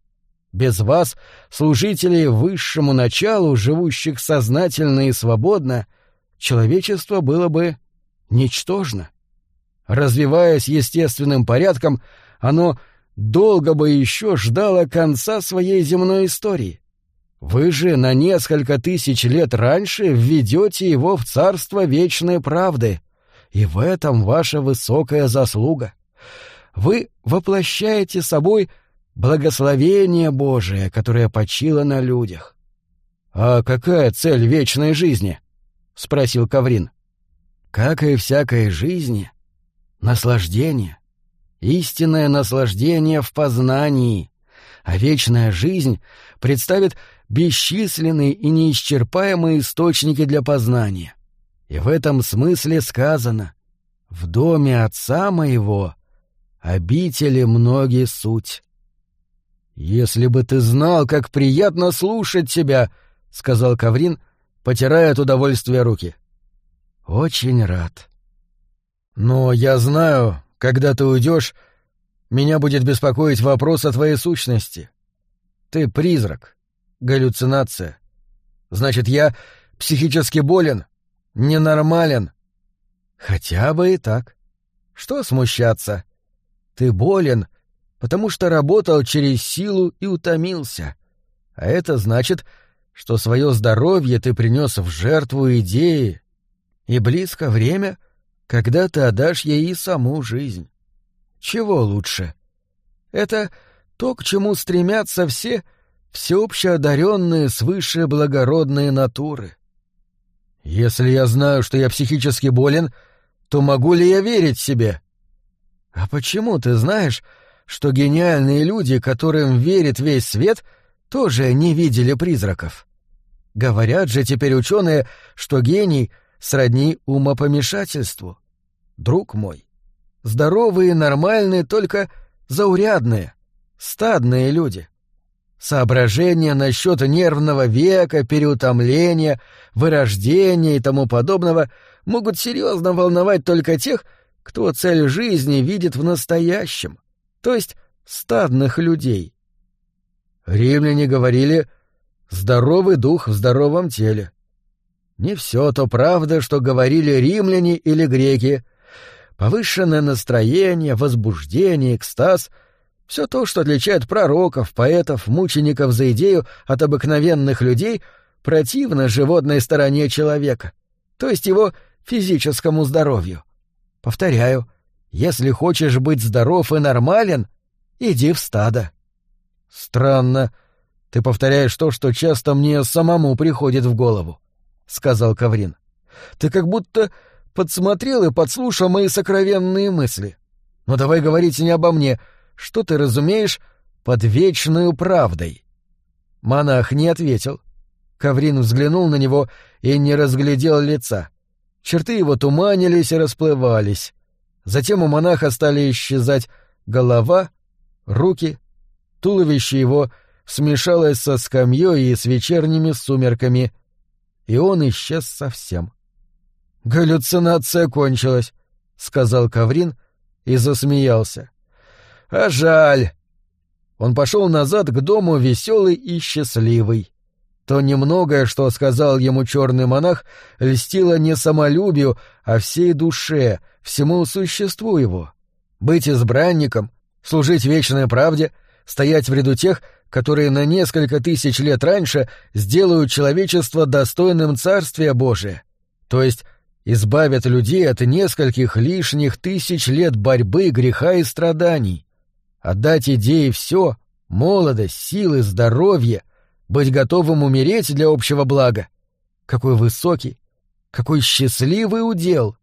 Без вас, служителей высшему началу, живущих сознательно и свободно, человечество было бы ничтожно. Развиваясь естественным порядком, оно долго бы еще ждало конца своей земной истории. Вы же на несколько тысяч лет раньше введете его в царство вечной правды, и в этом ваша высокая заслуга. Вы воплощаете собой благословение Божие, которое почило на людях. — А какая цель вечной жизни? — спросил Каврин. — Как и всякой жизни, наслаждение, истинное наслаждение в познании, а вечная жизнь представит бесчисленные и неисчерпаемые источники для познания. И в этом смысле сказано «В доме отца моего обители многие суть». «Если бы ты знал, как приятно слушать тебя», — сказал Каврин, потирая от удовольствия руки. «Очень рад». «Но я знаю, когда ты уйдешь, меня будет беспокоить вопрос о твоей сущности. Ты призрак, галлюцинация. Значит, я психически болен, ненормален. Хотя бы и так. Что смущаться? Ты болен, потому что работал через силу и утомился. А это значит, что свое здоровье ты принес в жертву идеи, и близко время, когда ты отдашь ей и саму жизнь. Чего лучше? Это то, к чему стремятся все всеобще одаренные свыше благородные натуры. Если я знаю, что я психически болен, то могу ли я верить себе? А почему ты знаешь, что гениальные люди, которым верит весь свет, тоже не видели призраков? Говорят же теперь ученые, что гений сродни умопомешательству. Друг мой, здоровые и нормальные только заурядные, стадные люди. Соображения насчет нервного века, переутомления, вырождения и тому подобного могут серьезно волновать только тех, кто цель жизни видит в настоящем, то есть стадных людей. Римляне говорили «здоровый дух в здоровом теле». Не все то правда, что говорили римляне или греки. Повышенное настроение, возбуждение, экстаз — все то, что отличает пророков, поэтов, мучеников за идею от обыкновенных людей, противно животной стороне человека, то есть его физическому здоровью. Повторяю, если хочешь быть здоров и нормален, иди в стадо. Странно. Ты повторяешь то, что часто мне самому приходит в голову, — сказал Каврин. Ты как будто подсмотрел и подслушал мои сокровенные мысли. Но давай говорить не обо мне, — что ты разумеешь под вечную правдой? Монах не ответил. Каврин взглянул на него и не разглядел лица. Черты его туманились и расплывались. Затем у монаха стали исчезать голова, руки, туловище его смешалось со скамьей и с вечерними сумерками, и он исчез совсем. «Галлюцинация кончилась», — сказал Каврин и засмеялся. А жаль. Он пошел назад к дому веселый и счастливый. То немногое, что сказал ему черный монах, льстило не самолюбию, а всей душе, всему существу его. Быть избранником, служить вечной правде, стоять в ряду тех, которые на несколько тысяч лет раньше сделают человечество достойным Царствия Божия, то есть избавят людей от нескольких лишних тысяч лет борьбы, греха и страданий. Отдать идее все — молодость, силы, здоровье, быть готовым умереть для общего блага. Какой высокий, какой счастливый удел!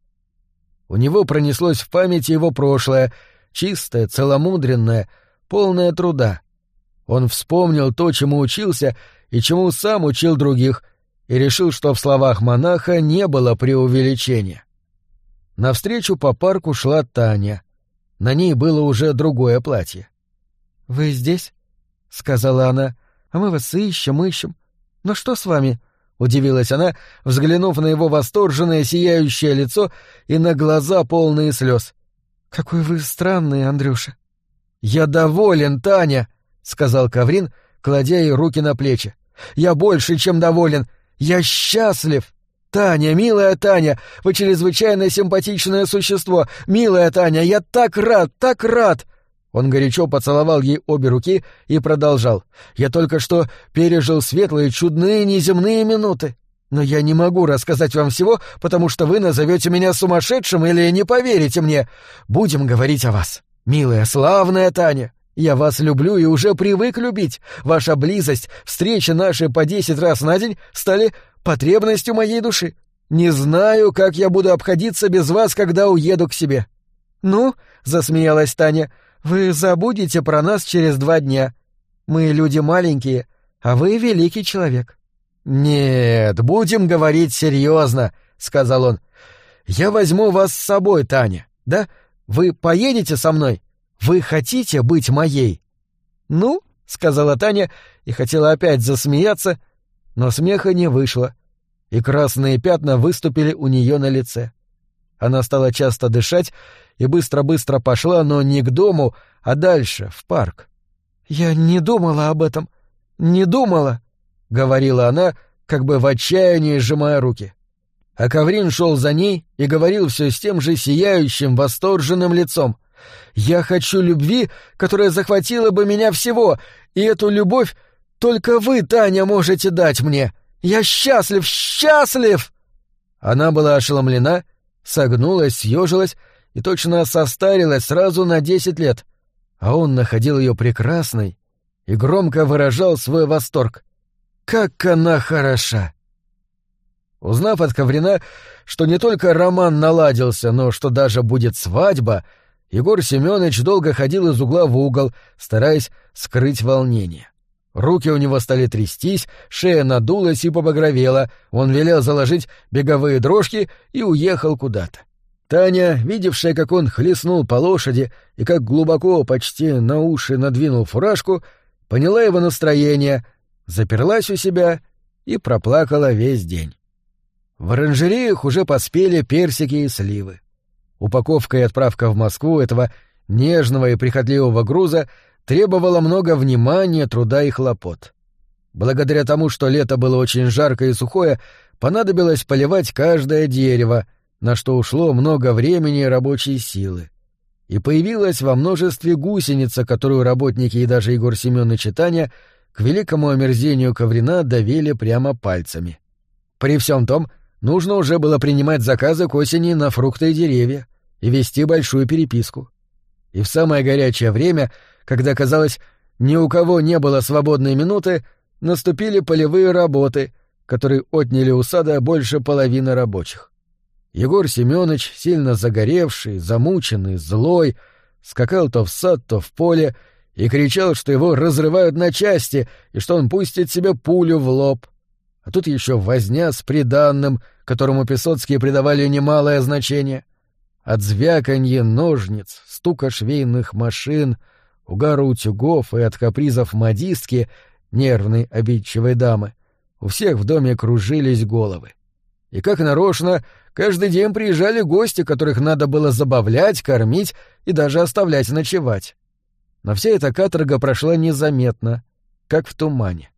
У него пронеслось в памяти его прошлое, чистое, целомудренное, полное труда. Он вспомнил то, чему учился и чему сам учил других, и решил, что в словах монаха не было преувеличения. Навстречу по парку шла Таня. На ней было уже другое платье. «Вы здесь?» — сказала она. «А мы вас ищем, ищем. Но что с вами?» — удивилась она, взглянув на его восторженное сияющее лицо и на глаза полные слез. «Какой вы странный, Андрюша!» «Я доволен, Таня!» — сказал Каврин, кладя ей руки на плечи. «Я больше, чем доволен. Я счастлив!» «Таня, милая Таня, вы чрезвычайно симпатичное существо! Милая Таня, я так рад, так рад!» Он горячо поцеловал ей обе руки и продолжал. «Я только что пережил светлые, чудные, неземные минуты. Но я не могу рассказать вам всего, потому что вы назовете меня сумасшедшим или не поверите мне. Будем говорить о вас. Милая, славная Таня, я вас люблю и уже привык любить. Ваша близость, встречи наши по десять раз на день стали потребностью моей души. Не знаю, как я буду обходиться без вас, когда уеду к себе». «Ну», — засмеялась Таня, — «вы забудете про нас через два дня. Мы люди маленькие, а вы великий человек». «Нет, будем говорить серьезно», — сказал он. «Я возьму вас с собой, Таня, да? Вы поедете со мной? Вы хотите быть моей?» «Ну», — сказала Таня и хотела опять засмеяться, но смеха не вышло, и красные пятна выступили у нее на лице. Она стала часто дышать и быстро-быстро пошла, но не к дому, а дальше, в парк. «Я не думала об этом, не думала», — говорила она, как бы в отчаянии сжимая руки. А Коврин шел за ней и говорил все с тем же сияющим, восторженным лицом. «Я хочу любви, которая захватила бы меня всего, и эту любовь только вы, Таня, можете дать мне. Я счастлив, счастлив!» Она была ошеломлена, согнулась, съежилась и точно состарилась сразу на десять лет, а он находил ее прекрасной и громко выражал свой восторг. Как она хороша! Узнав от Коврина, что не только роман наладился, но что даже будет свадьба, Егор Семенович долго ходил из угла в угол, стараясь скрыть волнение. Руки у него стали трястись, шея надулась и побагровела, он велел заложить беговые дрожки и уехал куда-то. Таня, видевшая, как он хлестнул по лошади и как глубоко, почти на уши надвинул фуражку, поняла его настроение — заперлась у себя и проплакала весь день. В оранжереях уже поспели персики и сливы. Упаковка и отправка в Москву этого нежного и прихотливого груза требовала много внимания, труда и хлопот. Благодаря тому, что лето было очень жаркое и сухое, понадобилось поливать каждое дерево, на что ушло много времени и рабочей силы. И появилась во множестве гусеница, которую работники и даже Егор Семёныч и Таня к великому омерзению Коврина давили прямо пальцами. При всем том, нужно уже было принимать заказы к осени на фрукты и деревья и вести большую переписку. И в самое горячее время, когда, казалось, ни у кого не было свободной минуты, наступили полевые работы, которые отняли у сада больше половины рабочих. Егор Семёныч, сильно загоревший, замученный, злой, скакал то в сад, то в поле и кричал, что его разрывают на части и что он пустит себе пулю в лоб. А тут еще возня с приданным, которому Песоцкие придавали немалое значение. От звяканья ножниц, стука швейных машин, угара утюгов и от капризов модистки, нервной обидчивой дамы, у всех в доме кружились головы. И как нарочно, каждый день приезжали гости, которых надо было забавлять, кормить и даже оставлять ночевать. Но вся эта каторга прошла незаметно, как в тумане.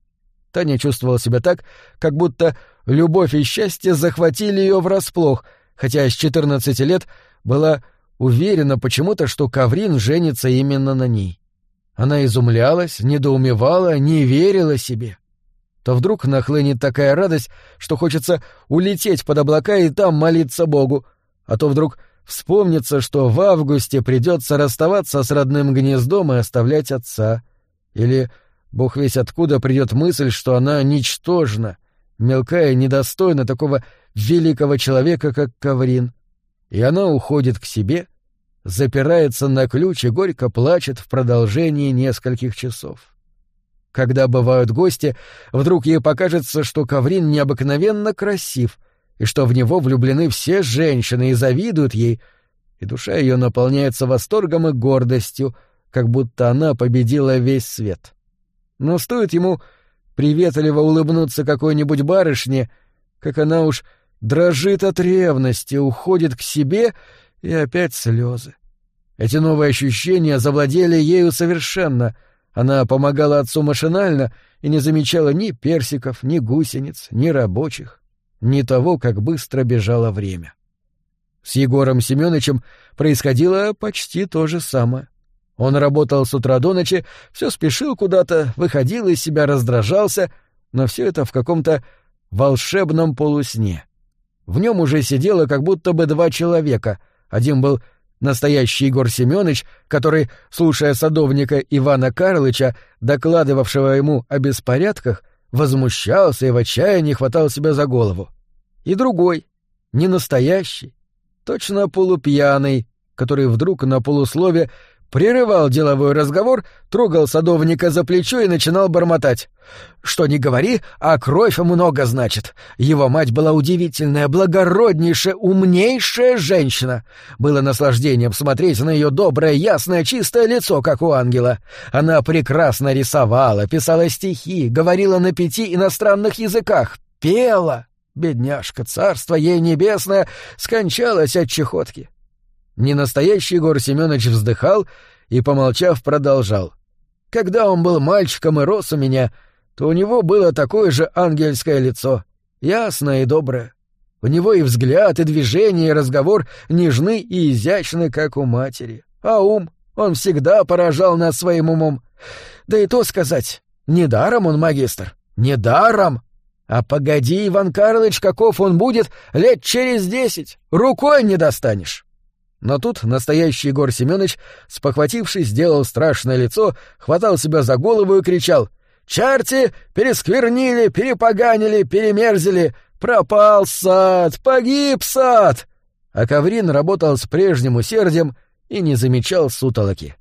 Таня чувствовала себя так, как будто любовь и счастье захватили ее врасплох, хотя с 14 лет была уверена почему-то, что Каврин женится именно на ней. Она изумлялась, недоумевала, не верила себе. То вдруг нахлынет такая радость, что хочется улететь под облака и там молиться Богу, а то вдруг Вспомнится, что в августе придется расставаться с родным гнездом и оставлять отца. Или, бог весь откуда, придет мысль, что она ничтожна, мелкая, недостойна такого великого человека, как Каврин. И она уходит к себе, запирается на ключ и горько плачет в продолжении нескольких часов. Когда бывают гости, вдруг ей покажется, что Каврин необыкновенно красив — и что в него влюблены все женщины и завидуют ей, и душа ее наполняется восторгом и гордостью, как будто она победила весь свет. Но стоит ему приветливо улыбнуться какой-нибудь барышне, как она уж дрожит от ревности, уходит к себе, и опять слезы. Эти новые ощущения завладели ею совершенно. Она помогала отцу машинально и не замечала ни персиков, ни гусениц, ни рабочих, ни того, как быстро бежало время. С Егором Семеновичем происходило почти то же самое. Он работал с утра до ночи, все спешил куда-то, выходил из себя, раздражался, но все это в каком-то волшебном полусне. В нем уже сидело как будто бы два человека. Один был настоящий Егор Семенович, который, слушая садовника Ивана Карлыча, докладывавшего ему о беспорядках, возмущался и в отчаянии хватал себя за голову. И другой, не настоящий, точно полупьяный, который вдруг на полуслове прерывал деловой разговор, трогал садовника за плечо и начинал бормотать. «Что ни говори, а кровь много значит. Его мать была удивительная, благороднейшая, умнейшая женщина. Было наслаждением смотреть на ее доброе, ясное, чистое лицо, как у ангела. Она прекрасно рисовала, писала стихи, говорила на пяти иностранных языках, пела. Бедняжка, царство ей небесное, скончалась от чехотки. Ненастоящий Егор Семенович вздыхал и, помолчав, продолжал. «Когда он был мальчиком и рос у меня, то у него было такое же ангельское лицо, ясное и доброе. У него и взгляд, и движение, и разговор нежны и изящны, как у матери. А ум, он всегда поражал нас своим умом. Да и то сказать, недаром он магистр, недаром. А погоди, Иван Карлович, каков он будет лет через десять, рукой не достанешь. Но тут настоящий Егор Семенович, спохватившись, сделал страшное лицо, хватал себя за голову и кричал «Чарти пересквернили, перепоганили, перемерзили! Пропал сад! Погиб сад!» А Коврин работал с прежним усердием и не замечал сутолоки.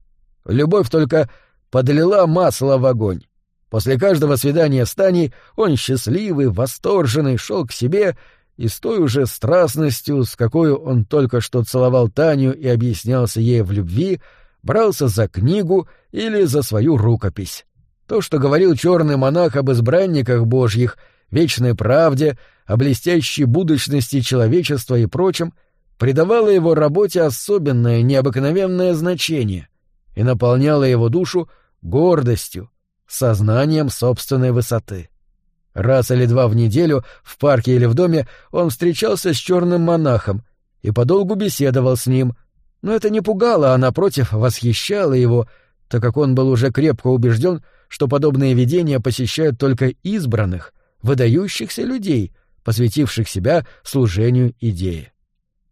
Любовь только подлила масло в огонь. После каждого свидания с Таней он счастливый, восторженный, шел к себе и с той уже страстностью, с какой он только что целовал Таню и объяснялся ей в любви, брался за книгу или за свою рукопись. То, что говорил черный монах об избранниках божьих, вечной правде, о блестящей будущности человечества и прочем, придавало его работе особенное, необыкновенное значение и наполняло его душу гордостью, сознанием собственной высоты. Раз или два в неделю, в парке или в доме, он встречался с черным монахом и подолгу беседовал с ним, но это не пугало, а, напротив, восхищало его, так как он был уже крепко убежден, что подобные видения посещают только избранных, выдающихся людей, посвятивших себя служению идее.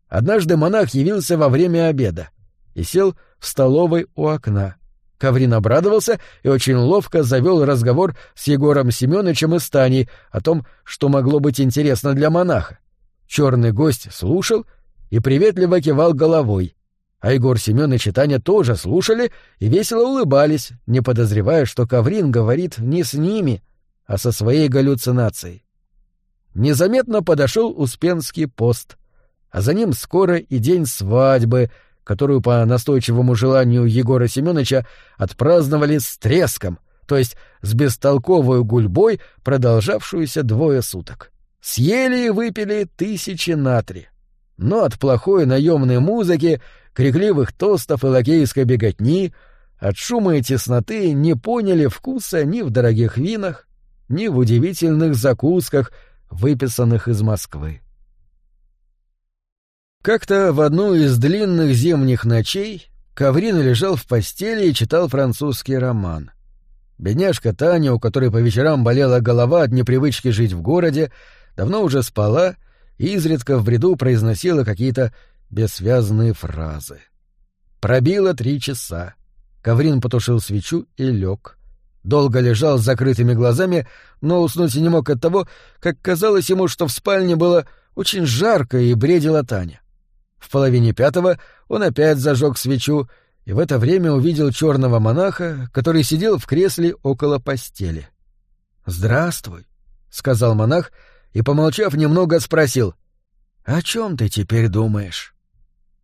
Однажды монах явился во время обеда и сел в столовой у окна. Коврин обрадовался и очень ловко завел разговор с Егором Семеновичем из Таней о том, что могло быть интересно для монаха. Черный гость слушал и приветливо кивал головой, а Егор Семенович и Таня тоже слушали и весело улыбались, не подозревая, что Коврин говорит не с ними, а со своей галлюцинацией. Незаметно подошел Успенский пост, а за ним скоро и день свадьбы — которую по настойчивому желанию Егора Семеновича отпраздновали с треском, то есть с бестолковой гульбой, продолжавшуюся двое суток. Съели и выпили тысячи натри. Но от плохой наемной музыки, крикливых тостов и лакейской беготни, от шума и тесноты не поняли вкуса ни в дорогих винах, ни в удивительных закусках, выписанных из Москвы. Как-то в одну из длинных зимних ночей Коврин лежал в постели и читал французский роман. Бедняжка Таня, у которой по вечерам болела голова от непривычки жить в городе, давно уже спала и изредка в бреду произносила какие-то бессвязные фразы. Пробило три часа. Коврин потушил свечу и лег. Долго лежал с закрытыми глазами, но уснуть не мог от того, как казалось ему, что в спальне было очень жарко и бредила Таня. В половине пятого он опять зажег свечу и в это время увидел черного монаха, который сидел в кресле около постели. «Здравствуй», — сказал монах и, помолчав немного, спросил, «О чем ты теперь думаешь?»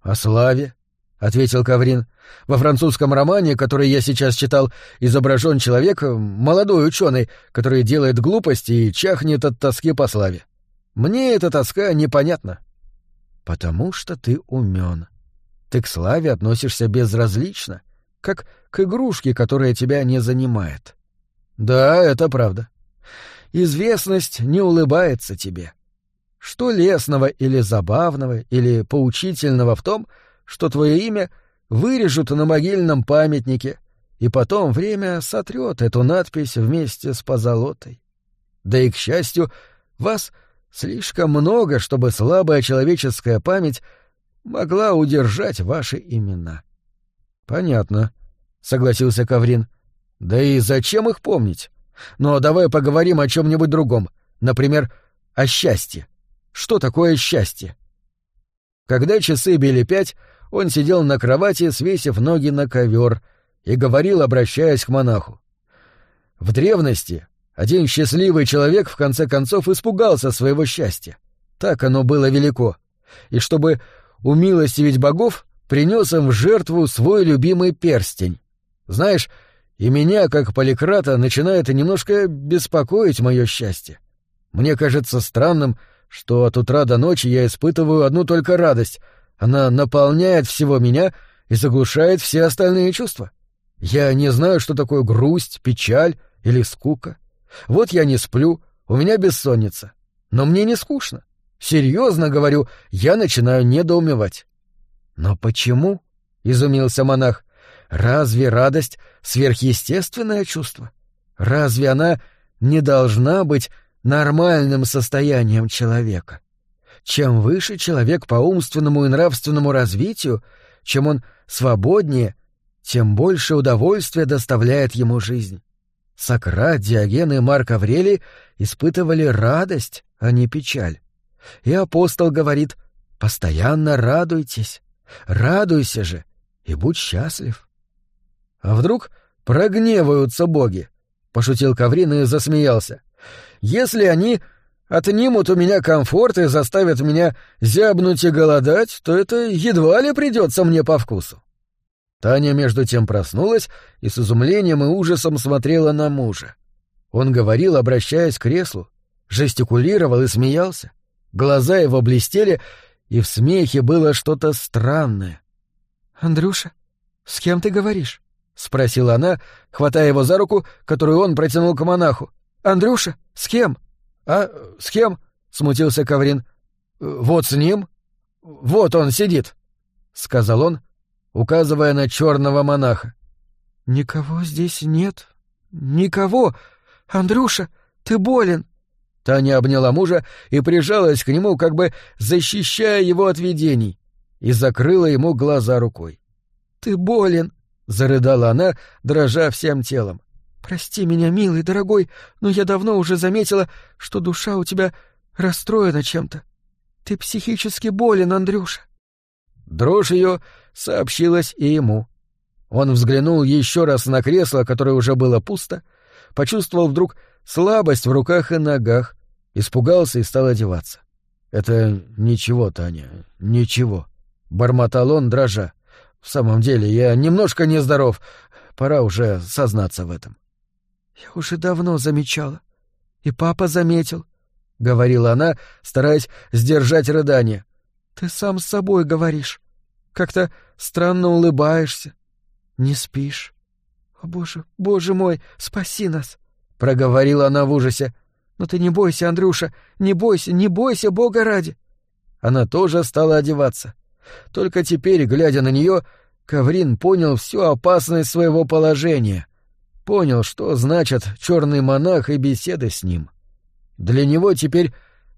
«О славе», — ответил Каврин. «Во французском романе, который я сейчас читал, изображен человек, молодой ученый, который делает глупости и чахнет от тоски по славе. Мне эта тоска непонятна». «Потому что ты умен. Ты к славе относишься безразлично, как к игрушке, которая тебя не занимает. Да, это правда. Известность не улыбается тебе. Что лесного или забавного или поучительного в том, что твое имя вырежут на могильном памятнике, и потом время сотрет эту надпись вместе с позолотой. Да и, к счастью, вас слишком много, чтобы слабая человеческая память могла удержать ваши имена. — Понятно, — согласился Каврин. — Да и зачем их помнить? Но давай поговорим о чем-нибудь другом. Например, о счастье. Что такое счастье? Когда часы били пять, он сидел на кровати, свесив ноги на ковер, и говорил, обращаясь к монаху. В древности один счастливый человек в конце концов испугался своего счастья. Так оно было велико. И чтобы умилостивить богов, принес им в жертву свой любимый перстень. Знаешь, и меня, как поликрата, начинает немножко беспокоить мое счастье. Мне кажется странным, что от утра до ночи я испытываю одну только радость. Она наполняет всего меня и заглушает все остальные чувства. Я не знаю, что такое грусть, печаль или скука. Вот я не сплю, у меня бессонница. Но мне не скучно. Серьезно говорю, я начинаю недоумевать. Но почему? изумился монах. Разве радость сверхъестественное чувство? Разве она не должна быть нормальным состоянием человека? Чем выше человек по умственному и нравственному развитию, чем он свободнее, тем больше удовольствия доставляет ему жизнь. Сократ, Диоген и Марк Аврелий испытывали радость, а не печаль. И апостол говорит «Постоянно радуйтесь, радуйся же и будь счастлив». А вдруг прогневаются боги? Пошутил Каврин и засмеялся. Если они отнимут у меня комфорт и заставят меня зябнуть и голодать, то это едва ли придется мне по вкусу. Таня между тем проснулась и с изумлением и ужасом смотрела на мужа. Он говорил, обращаясь к креслу, жестикулировал и смеялся. Глаза его блестели, и в смехе было что-то странное. «Андрюша, с кем ты говоришь?» — спросила она, хватая его за руку, которую он протянул к монаху. «Андрюша, с кем?» «А с кем?» — смутился Каврин. «Вот с ним. Вот он сидит», — сказал он, указывая на черного монаха. «Никого здесь нет. Никого. Андрюша, ты болен». Таня обняла мужа и прижалась к нему, как бы защищая его от видений, и закрыла ему глаза рукой. «Ты болен», — зарыдала она, дрожа всем телом. «Прости меня, милый, дорогой, но я давно уже заметила, что душа у тебя расстроена чем-то. Ты психически болен, Андрюша». Дрожь ее сообщилась и ему. Он взглянул еще раз на кресло, которое уже было пусто, почувствовал вдруг слабость в руках и ногах, испугался и стал одеваться. «Это ничего, Таня, ничего», — бормотал он, дрожа. «В самом деле, я немножко нездоров, пора уже сознаться в этом». «Я уже давно замечала. И папа заметил», — говорила она, стараясь сдержать рыдание. «Ты сам с собой говоришь. Как-то странно улыбаешься. Не спишь. О, боже, боже мой, спаси нас!» — проговорила она в ужасе. «Но ты не бойся, Андрюша, не бойся, не бойся, Бога ради!» Она тоже стала одеваться. Только теперь, глядя на нее, Каврин понял всю опасность своего положения. Понял, что значит черный монах и беседы с ним. Для него теперь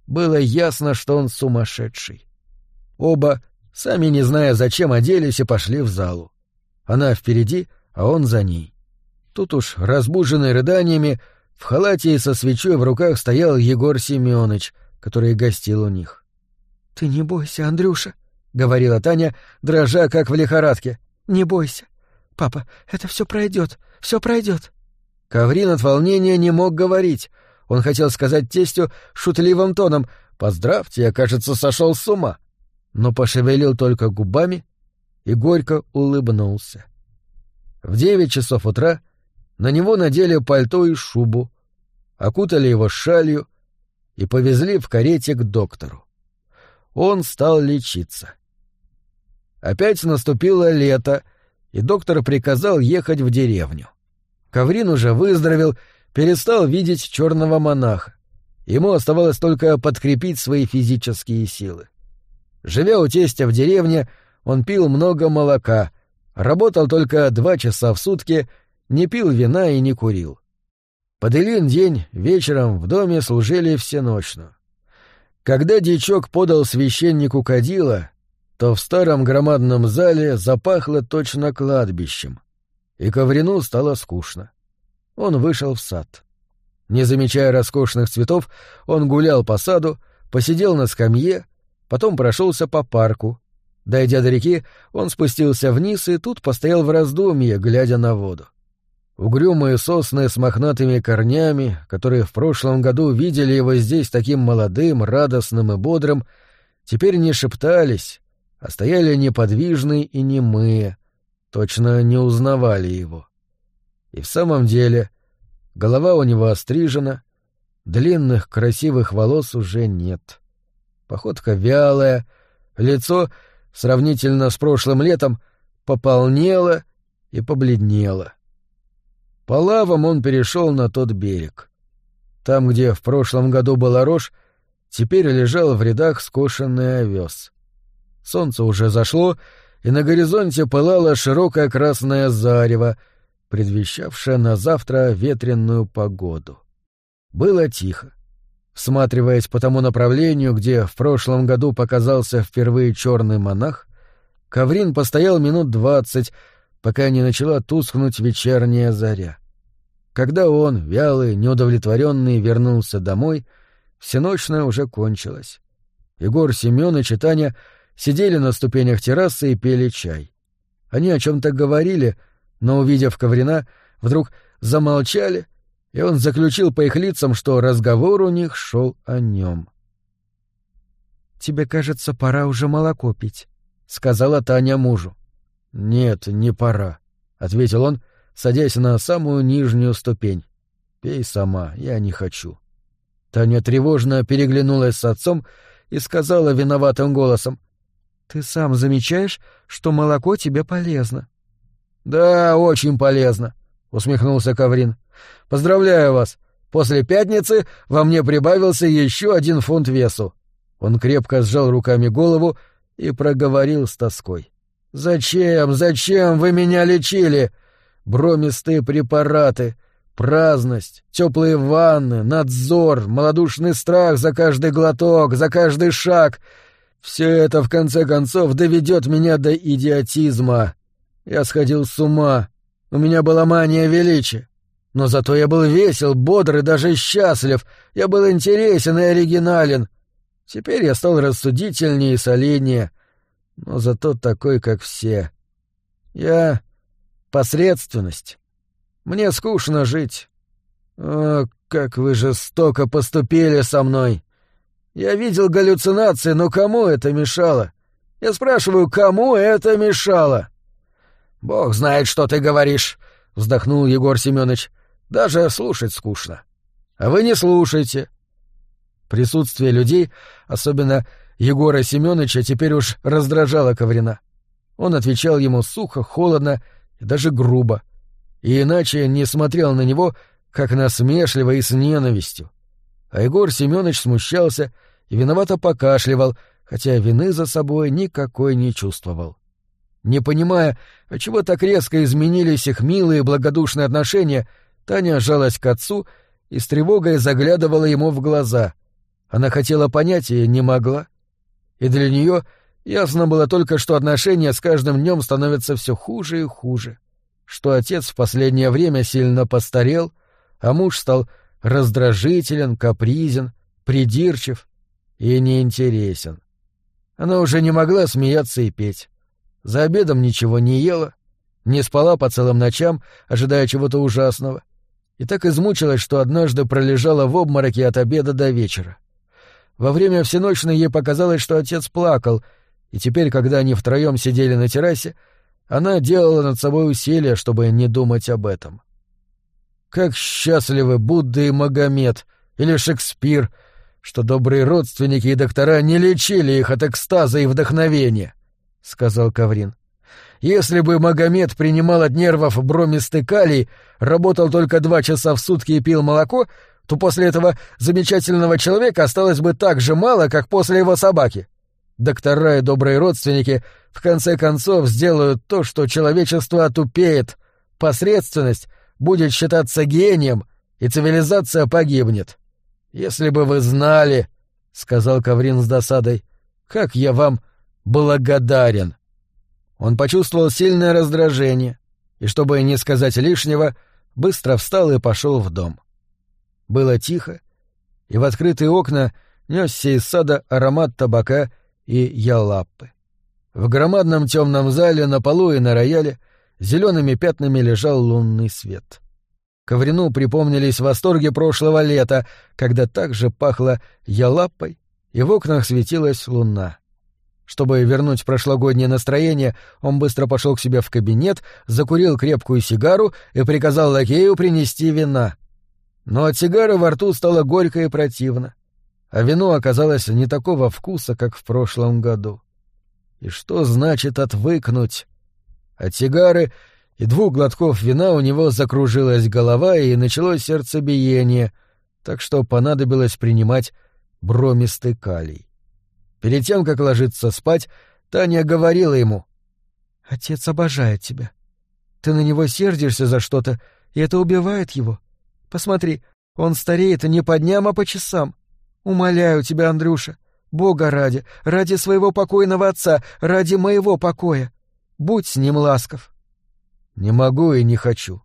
было ясно, что он сумасшедший. Оба Сами не зная, зачем оделись и пошли в залу. Она впереди, а он за ней. Тут уж, разбуженный рыданиями, в халате и со свечой в руках стоял Егор Семёныч, который гостил у них. — Ты не бойся, Андрюша, — говорила Таня, дрожа, как в лихорадке. — Не бойся. Папа, это все пройдет, все пройдет. Коврин от волнения не мог говорить. Он хотел сказать тестю шутливым тоном «Поздравьте, я, кажется, сошел с ума» но пошевелил только губами и горько улыбнулся. В девять часов утра на него надели пальто и шубу, окутали его шалью и повезли в карете к доктору. Он стал лечиться. Опять наступило лето, и доктор приказал ехать в деревню. Коврин уже выздоровел, перестал видеть черного монаха. Ему оставалось только подкрепить свои физические силы. Живя у тестя в деревне, он пил много молока, работал только два часа в сутки, не пил вина и не курил. Под Илин день вечером в доме служили всеночно. Когда дичок подал священнику кадила, то в старом громадном зале запахло точно кладбищем, и Коврину стало скучно. Он вышел в сад. Не замечая роскошных цветов, он гулял по саду, посидел на скамье, потом прошелся по парку. Дойдя до реки, он спустился вниз и тут постоял в раздумье, глядя на воду. Угрюмые сосны с мохнатыми корнями, которые в прошлом году видели его здесь таким молодым, радостным и бодрым, теперь не шептались, а стояли неподвижные и немые, точно не узнавали его. И в самом деле голова у него острижена, длинных красивых волос уже нет. Походка вялая, лицо, сравнительно с прошлым летом, пополнело и побледнело. По лавам он перешел на тот берег. Там, где в прошлом году была рожь, теперь лежал в рядах скошенный овес. Солнце уже зашло, и на горизонте пылало широкое красное зарево, предвещавшее на завтра ветренную погоду. Было тихо. Всматриваясь по тому направлению, где в прошлом году показался впервые черный монах, Коврин постоял минут двадцать, пока не начала тускнуть вечерняя заря. Когда он, вялый, неудовлетворенный, вернулся домой, всеночная уже кончилась. Егор Семёныч и Таня сидели на ступенях террасы и пели чай. Они о чем-то говорили, но, увидев Коврина, вдруг замолчали, и он заключил по их лицам, что разговор у них шел о нем. «Тебе, кажется, пора уже молоко пить», — сказала Таня мужу. «Нет, не пора», — ответил он, садясь на самую нижнюю ступень. «Пей сама, я не хочу». Таня тревожно переглянулась с отцом и сказала виноватым голосом. «Ты сам замечаешь, что молоко тебе полезно?» «Да, очень полезно», — усмехнулся Каврин. «Поздравляю вас. После пятницы во мне прибавился еще один фунт весу». Он крепко сжал руками голову и проговорил с тоской. «Зачем, зачем вы меня лечили? Бромистые препараты, праздность, теплые ванны, надзор, малодушный страх за каждый глоток, за каждый шаг — все это, в конце концов, доведет меня до идиотизма. Я сходил с ума. У меня была мания величия. Но зато я был весел, бодр и даже счастлив. Я был интересен и оригинален. Теперь я стал рассудительнее и солиднее — но зато такой, как все. Я — посредственность. Мне скучно жить. О, как вы жестоко поступили со мной! Я видел галлюцинации, но кому это мешало? Я спрашиваю, кому это мешало? Бог знает, что ты говоришь, вздохнул Егор Семенович. Даже слушать скучно. А вы не слушайте. Присутствие людей, особенно Егора Семеновича теперь уж раздражала Коврина. Он отвечал ему сухо, холодно и даже грубо. И иначе не смотрел на него, как насмешливо и с ненавистью. А Егор Семенович смущался и виновато покашливал, хотя вины за собой никакой не чувствовал. Не понимая, отчего так резко изменились их милые благодушные отношения, Таня жалась к отцу и с тревогой заглядывала ему в глаза. Она хотела понять и не могла и для нее ясно было только, что отношения с каждым днем становятся все хуже и хуже, что отец в последнее время сильно постарел, а муж стал раздражителен, капризен, придирчив и неинтересен. Она уже не могла смеяться и петь. За обедом ничего не ела, не спала по целым ночам, ожидая чего-то ужасного, и так измучилась, что однажды пролежала в обмороке от обеда до вечера. Во время всеночной ей показалось, что отец плакал, и теперь, когда они втроем сидели на террасе, она делала над собой усилия, чтобы не думать об этом. Как счастливы Будда и Магомед, или Шекспир, что добрые родственники и доктора не лечили их от экстаза и вдохновения, — сказал Каврин. Если бы Магомед принимал от нервов бромистый калий, работал только два часа в сутки и пил молоко, то после этого замечательного человека осталось бы так же мало, как после его собаки. Доктора и добрые родственники в конце концов сделают то, что человечество отупеет. Посредственность будет считаться гением, и цивилизация погибнет. Если бы вы знали, — сказал Каврин с досадой, — как я вам благодарен. Он почувствовал сильное раздражение, и, чтобы не сказать лишнего, быстро встал и пошел в дом. Было тихо, и в открытые окна несся из сада аромат табака и ялаппы. В громадном темном зале на полу и на рояле зелеными пятнами лежал лунный свет. Коврину припомнились восторги прошлого лета, когда так же пахло ялаппой, и в окнах светилась луна. Чтобы вернуть прошлогоднее настроение, он быстро пошел к себе в кабинет, закурил крепкую сигару и приказал лакею принести вина. Но от сигары во рту стало горько и противно, а вино оказалось не такого вкуса, как в прошлом году. И что значит отвыкнуть? От сигары и двух глотков вина у него закружилась голова и началось сердцебиение, так что понадобилось принимать бромистый калий. Перед тем, как ложиться спать, Таня говорила ему. «Отец обожает тебя. Ты на него сердишься за что-то, и это убивает его. Посмотри, он стареет не по дням, а по часам. Умоляю тебя, Андрюша, Бога ради, ради своего покойного отца, ради моего покоя. Будь с ним ласков». «Не могу и не хочу».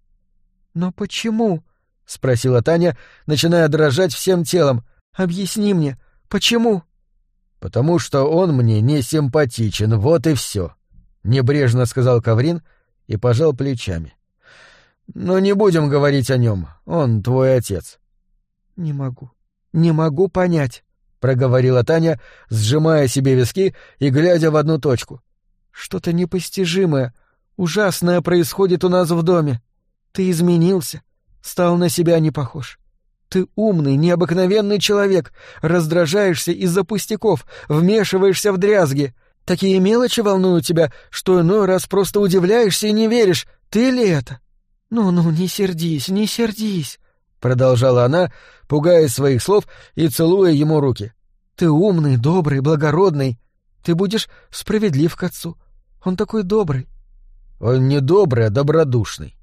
«Но почему?» — спросила Таня, начиная дрожать всем телом. «Объясни мне, почему?» «Потому что он мне не симпатичен, вот и все», — небрежно сказал Каврин и пожал плечами. «Но не будем говорить о нем, он твой отец». «Не могу, не могу понять», — проговорила Таня, сжимая себе виски и глядя в одну точку. «Что-то непостижимое, ужасное происходит у нас в доме. Ты изменился, стал на себя не похож. Ты умный, необыкновенный человек, раздражаешься из-за пустяков, вмешиваешься в дрязги. Такие мелочи волнуют тебя, что иной раз просто удивляешься и не веришь, ты ли это? Ну-ну, не сердись, не сердись, продолжала она, пугая своих слов и целуя ему руки. Ты умный, добрый, благородный. Ты будешь справедлив к отцу. Он такой добрый. Он не добрый, а добродушный.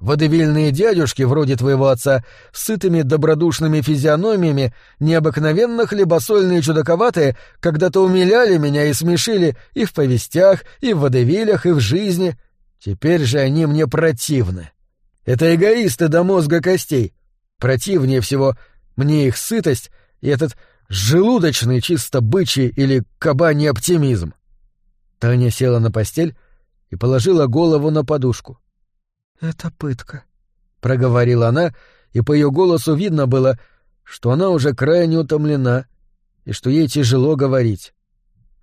Водевильные дядюшки, вроде твоего отца, с сытыми добродушными физиономиями, необыкновенно хлебосольные и чудаковатые, когда-то умиляли меня и смешили и в повестях, и в водевилях, и в жизни. Теперь же они мне противны. Это эгоисты до мозга костей. Противнее всего мне их сытость и этот желудочный чисто бычий или кабаний оптимизм. Таня села на постель и положила голову на подушку. «Это пытка», — проговорила она, и по ее голосу видно было, что она уже крайне утомлена и что ей тяжело говорить.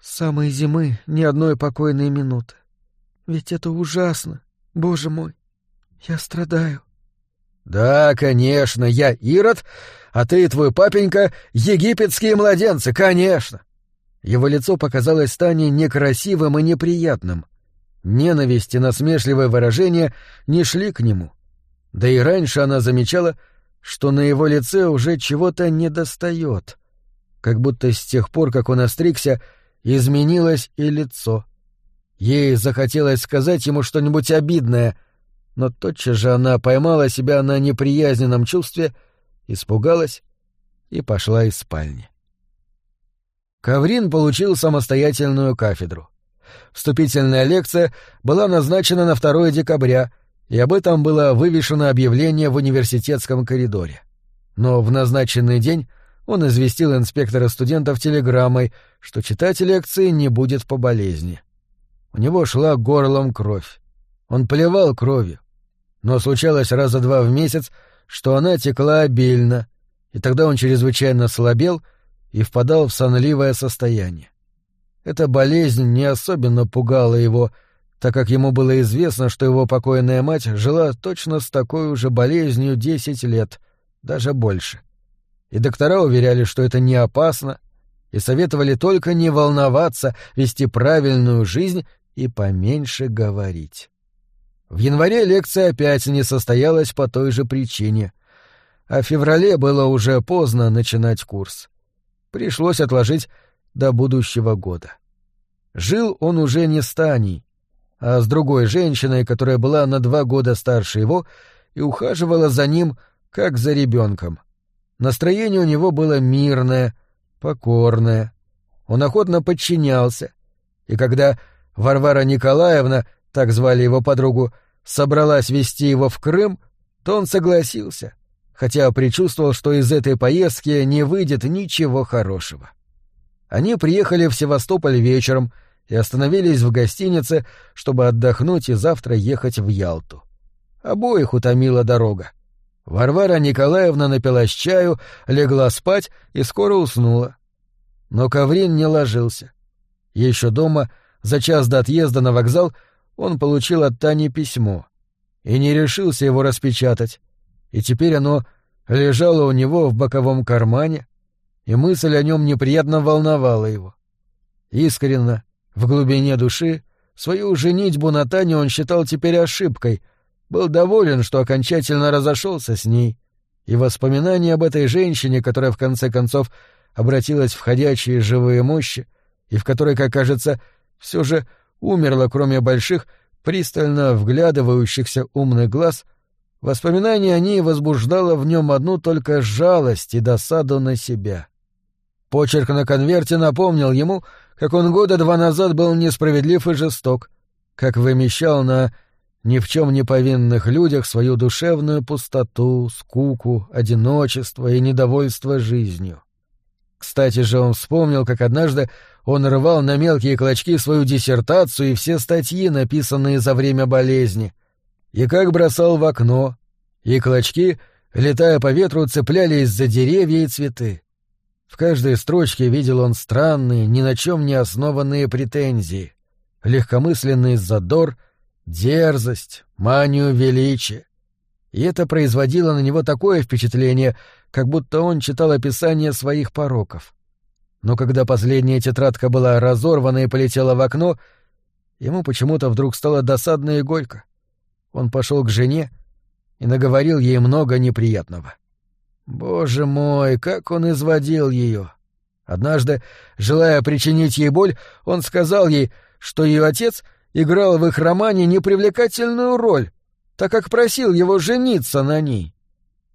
«С самой зимы ни одной покойной минуты. Ведь это ужасно, боже мой. Я страдаю». «Да, конечно, я Ирод, а ты и твой папенька — египетские младенцы, конечно!» Его лицо показалось Тане некрасивым и неприятным. Ненависть и насмешливое выражение не шли к нему. Да и раньше она замечала, что на его лице уже чего-то недостает. Как будто с тех пор, как он остригся, изменилось и лицо. Ей захотелось сказать ему что-нибудь обидное, но тотчас же она поймала себя на неприязненном чувстве, испугалась и пошла из спальни. Каврин получил самостоятельную кафедру. Вступительная лекция была назначена на 2 декабря, и об этом было вывешено объявление в университетском коридоре. Но в назначенный день он известил инспектора студентов телеграммой, что читать лекции не будет по болезни. У него шла горлом кровь. Он плевал кровью. Но случалось раза два в месяц, что она текла обильно, и тогда он чрезвычайно слабел и впадал в сонливое состояние. Эта болезнь не особенно пугала его, так как ему было известно, что его покойная мать жила точно с такой же болезнью десять лет, даже больше. И доктора уверяли, что это не опасно, и советовали только не волноваться, вести правильную жизнь и поменьше говорить. В январе лекция опять не состоялась по той же причине, а в феврале было уже поздно начинать курс. Пришлось отложить до будущего года. Жил он уже не с Таней, а с другой женщиной, которая была на два года старше его и ухаживала за ним, как за ребенком. Настроение у него было мирное, покорное. Он охотно подчинялся, и когда Варвара Николаевна, так звали его подругу, собралась вести его в Крым, то он согласился, хотя предчувствовал, что из этой поездки не выйдет ничего хорошего. Они приехали в Севастополь вечером и остановились в гостинице, чтобы отдохнуть и завтра ехать в Ялту. Обоих утомила дорога. Варвара Николаевна напилась чаю, легла спать и скоро уснула. Но Коврин не ложился. Еще дома, за час до отъезда на вокзал, он получил от Тани письмо и не решился его распечатать, и теперь оно лежало у него в боковом кармане, и мысль о нем неприятно волновала его. Искренно, в глубине души, свою женитьбу на Тане он считал теперь ошибкой, был доволен, что окончательно разошелся с ней, и воспоминания об этой женщине, которая в конце концов обратилась в ходячие живые мощи, и в которой, как кажется, все же умерла, кроме больших, пристально вглядывающихся умных глаз, воспоминание о ней возбуждало в нем одну только жалость и досаду на себя. Почерк на конверте напомнил ему, как он года два назад был несправедлив и жесток, как вымещал на ни в чем не повинных людях свою душевную пустоту, скуку, одиночество и недовольство жизнью. Кстати же, он вспомнил, как однажды он рвал на мелкие клочки свою диссертацию и все статьи, написанные за время болезни, и как бросал в окно, и клочки, летая по ветру, цеплялись за деревья и цветы. В каждой строчке видел он странные, ни на чем не основанные претензии, легкомысленный задор, дерзость, манию величия. И это производило на него такое впечатление, как будто он читал описание своих пороков. Но когда последняя тетрадка была разорвана и полетела в окно, ему почему-то вдруг стало досадно и горько. Он пошел к жене и наговорил ей много неприятного. Боже мой, как он изводил ее! Однажды, желая причинить ей боль, он сказал ей, что ее отец играл в их романе непривлекательную роль, так как просил его жениться на ней.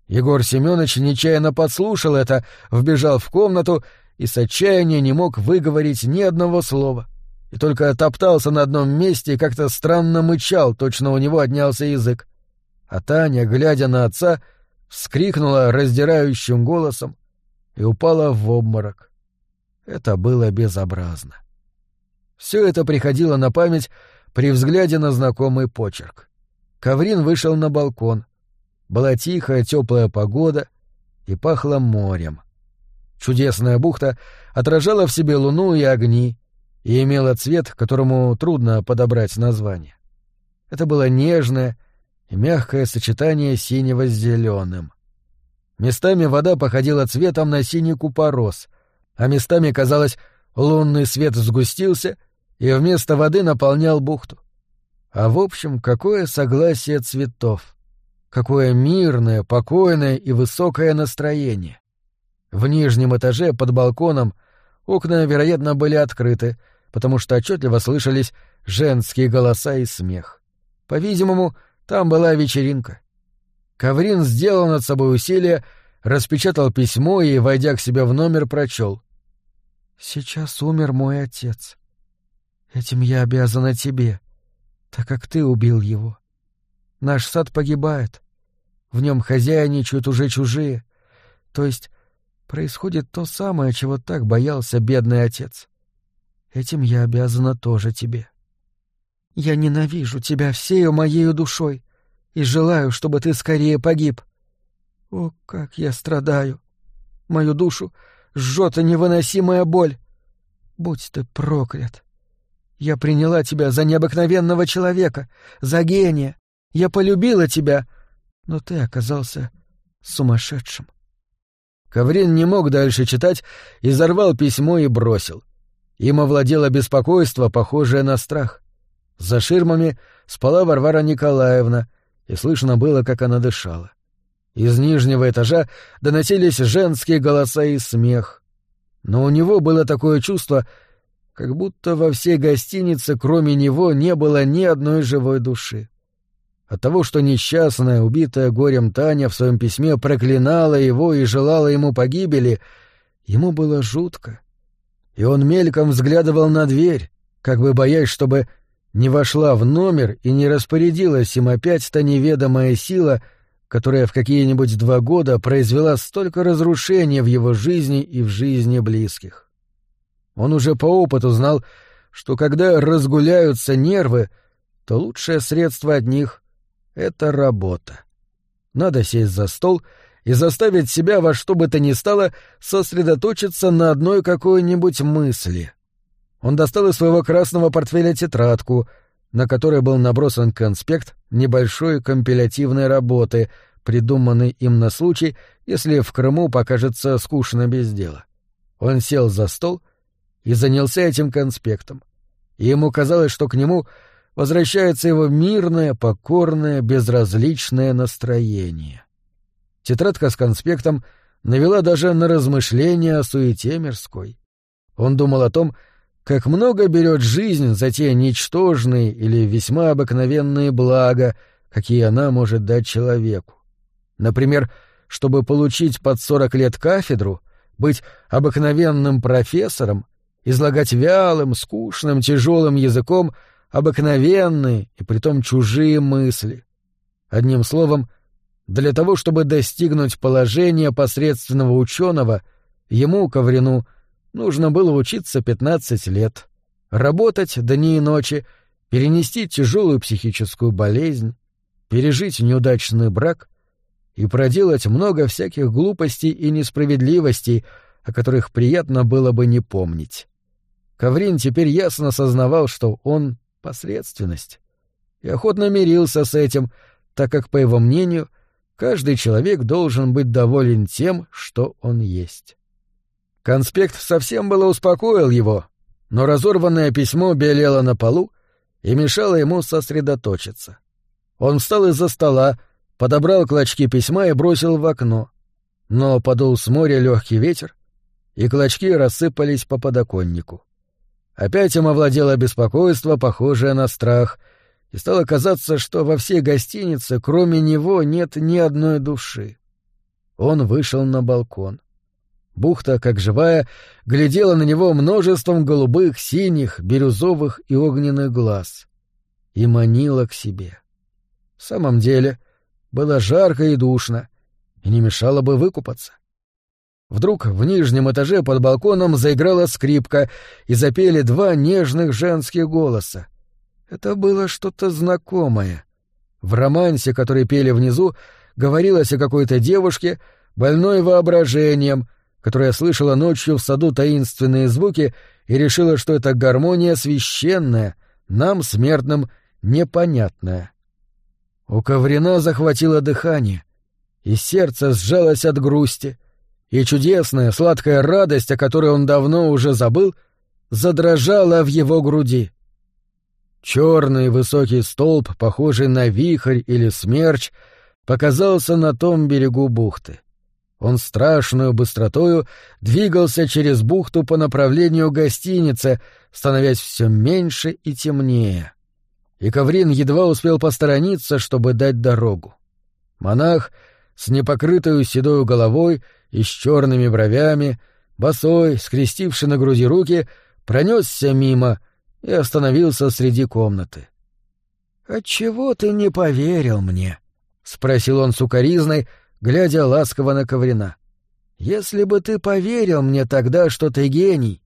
Егор Семенович нечаянно подслушал это, вбежал в комнату и с отчаяния не мог выговорить ни одного слова. И только топтался на одном месте и как-то странно мычал, точно у него отнялся язык. А Таня, глядя на отца, вскрикнула раздирающим голосом и упала в обморок. Это было безобразно. Все это приходило на память при взгляде на знакомый почерк. Коврин вышел на балкон. Была тихая, теплая погода и пахло морем. Чудесная бухта отражала в себе луну и огни и имела цвет, которому трудно подобрать название. Это было нежное мягкое сочетание синего с зеленым. Местами вода походила цветом на синий купорос, а местами, казалось, лунный свет сгустился и вместо воды наполнял бухту. А в общем, какое согласие цветов! Какое мирное, покойное и высокое настроение. В нижнем этаже под балконом окна, вероятно, были открыты, потому что отчетливо слышались женские голоса и смех. По-видимому, там была вечеринка. Коврин сделал над собой усилие, распечатал письмо и, войдя к себе в номер, прочел. «Сейчас умер мой отец. Этим я обязана тебе, так как ты убил его. Наш сад погибает. В нем хозяйничают уже чужие. То есть происходит то самое, чего так боялся бедный отец. Этим я обязана тоже тебе. Я ненавижу тебя всею моею душой и желаю, чтобы ты скорее погиб. О, как я страдаю! Мою душу жжет невыносимая боль. Будь ты проклят! Я приняла тебя за необыкновенного человека, за гения, я полюбила тебя, но ты оказался сумасшедшим. Коврин не мог дальше читать, изорвал письмо и бросил. Им овладело беспокойство, похожее на страх. За ширмами спала Варвара Николаевна, и слышно было, как она дышала. Из нижнего этажа доносились женские голоса и смех. Но у него было такое чувство, как будто во всей гостинице кроме него не было ни одной живой души. От того, что несчастная, убитая горем Таня в своем письме проклинала его и желала ему погибели, ему было жутко. И он мельком взглядывал на дверь, как бы боясь, чтобы не вошла в номер и не распорядилась им опять та неведомая сила, которая в какие-нибудь два года произвела столько разрушения в его жизни и в жизни близких. Он уже по опыту знал, что когда разгуляются нервы, то лучшее средство от них это работа. Надо сесть за стол и заставить себя во что бы то ни стало сосредоточиться на одной какой-нибудь мысли. Он достал из своего красного портфеля тетрадку, на которой был набросан конспект небольшой компилятивной работы, придуманный им на случай, если в Крыму покажется скучно без дела. Он сел за стол и занялся этим конспектом. И ему казалось, что к нему возвращается его мирное, покорное, безразличное настроение. Тетрадка с конспектом навела даже на размышления о суете мирской. Он думал о том, как много берет жизнь за те ничтожные или весьма обыкновенные блага, какие она может дать человеку. Например, чтобы получить под сорок лет кафедру, быть обыкновенным профессором, излагать вялым, скучным, тяжелым языком — обыкновенные и притом чужие мысли. Одним словом, для того, чтобы достигнуть положения посредственного ученого, ему, Коврину, нужно было учиться 15 лет, работать дни и ночи, перенести тяжелую психическую болезнь, пережить неудачный брак и проделать много всяких глупостей и несправедливостей, о которых приятно было бы не помнить. Коврин теперь ясно сознавал, что он посредственность. И охотно мирился с этим, так как, по его мнению, каждый человек должен быть доволен тем, что он есть. Конспект совсем было успокоил его, но разорванное письмо белело на полу и мешало ему сосредоточиться. Он встал из-за стола, подобрал клочки письма и бросил в окно. Но подул с моря легкий ветер, и клочки рассыпались по подоконнику. Опять им овладело беспокойство, похожее на страх, и стало казаться, что во всей гостинице, кроме него, нет ни одной души. Он вышел на балкон. Бухта, как живая, глядела на него множеством голубых, синих, бирюзовых и огненных глаз и манила к себе. В самом деле, было жарко и душно, и не мешало бы выкупаться. Вдруг в нижнем этаже под балконом заиграла скрипка, и запели два нежных женских голоса. Это было что-то знакомое. В романсе, который пели внизу, говорилось о какой-то девушке, больной воображением, которая слышала ночью в саду таинственные звуки и решила, что это гармония священная, нам, смертным, непонятная. У Коврина захватило дыхание, и сердце сжалось от грусти — и чудесная сладкая радость, о которой он давно уже забыл, задрожала в его груди. Черный высокий столб, похожий на вихрь или смерч, показался на том берегу бухты. Он страшную быстротою двигался через бухту по направлению гостиницы, становясь все меньше и темнее. И Коврин едва успел посторониться, чтобы дать дорогу. Монах с непокрытою седою головой и с черными бровями, босой, скрестивший на груди руки, пронесся мимо и остановился среди комнаты. «Отчего ты не поверил мне?» — спросил он сукоризной, глядя ласково на Коврина. «Если бы ты поверил мне тогда, что ты гений,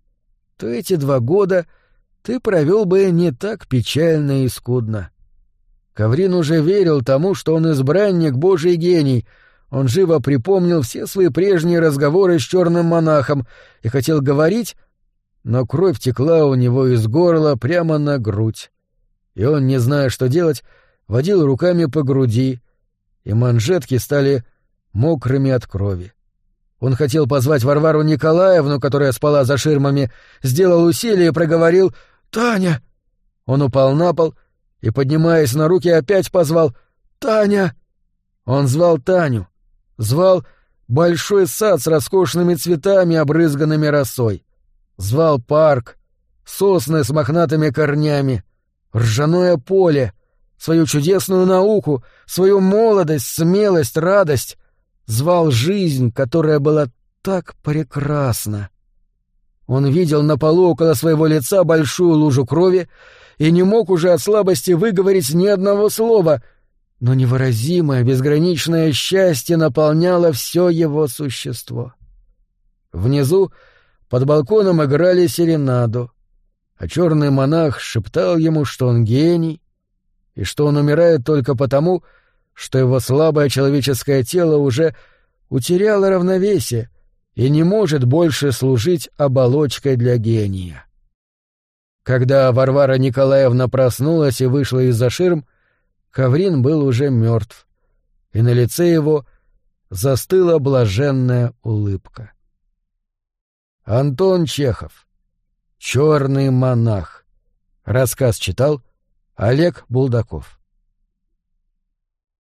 то эти два года ты провел бы не так печально и скудно». Коврин уже верил тому, что он избранник Божий гений — он живо припомнил все свои прежние разговоры с черным монахом и хотел говорить, но кровь текла у него из горла прямо на грудь. И он, не зная, что делать, водил руками по груди, и манжетки стали мокрыми от крови. Он хотел позвать Варвару Николаевну, которая спала за ширмами, сделал усилие и проговорил «Таня!». Он упал на пол и, поднимаясь на руки, опять позвал «Таня!». Он звал Таню, звал большой сад с роскошными цветами, обрызганными росой, звал парк, сосны с мохнатыми корнями, ржаное поле, свою чудесную науку, свою молодость, смелость, радость, звал жизнь, которая была так прекрасна. Он видел на полу около своего лица большую лужу крови и не мог уже от слабости выговорить ни одного слова, но невыразимое безграничное счастье наполняло все его существо. Внизу под балконом играли серенаду, а черный монах шептал ему, что он гений, и что он умирает только потому, что его слабое человеческое тело уже утеряло равновесие и не может больше служить оболочкой для гения. Когда Варвара Николаевна проснулась и вышла из-за ширм, Хаврин был уже мертв, и на лице его застыла блаженная улыбка. Антон Чехов. Черный монах. Рассказ читал Олег Булдаков.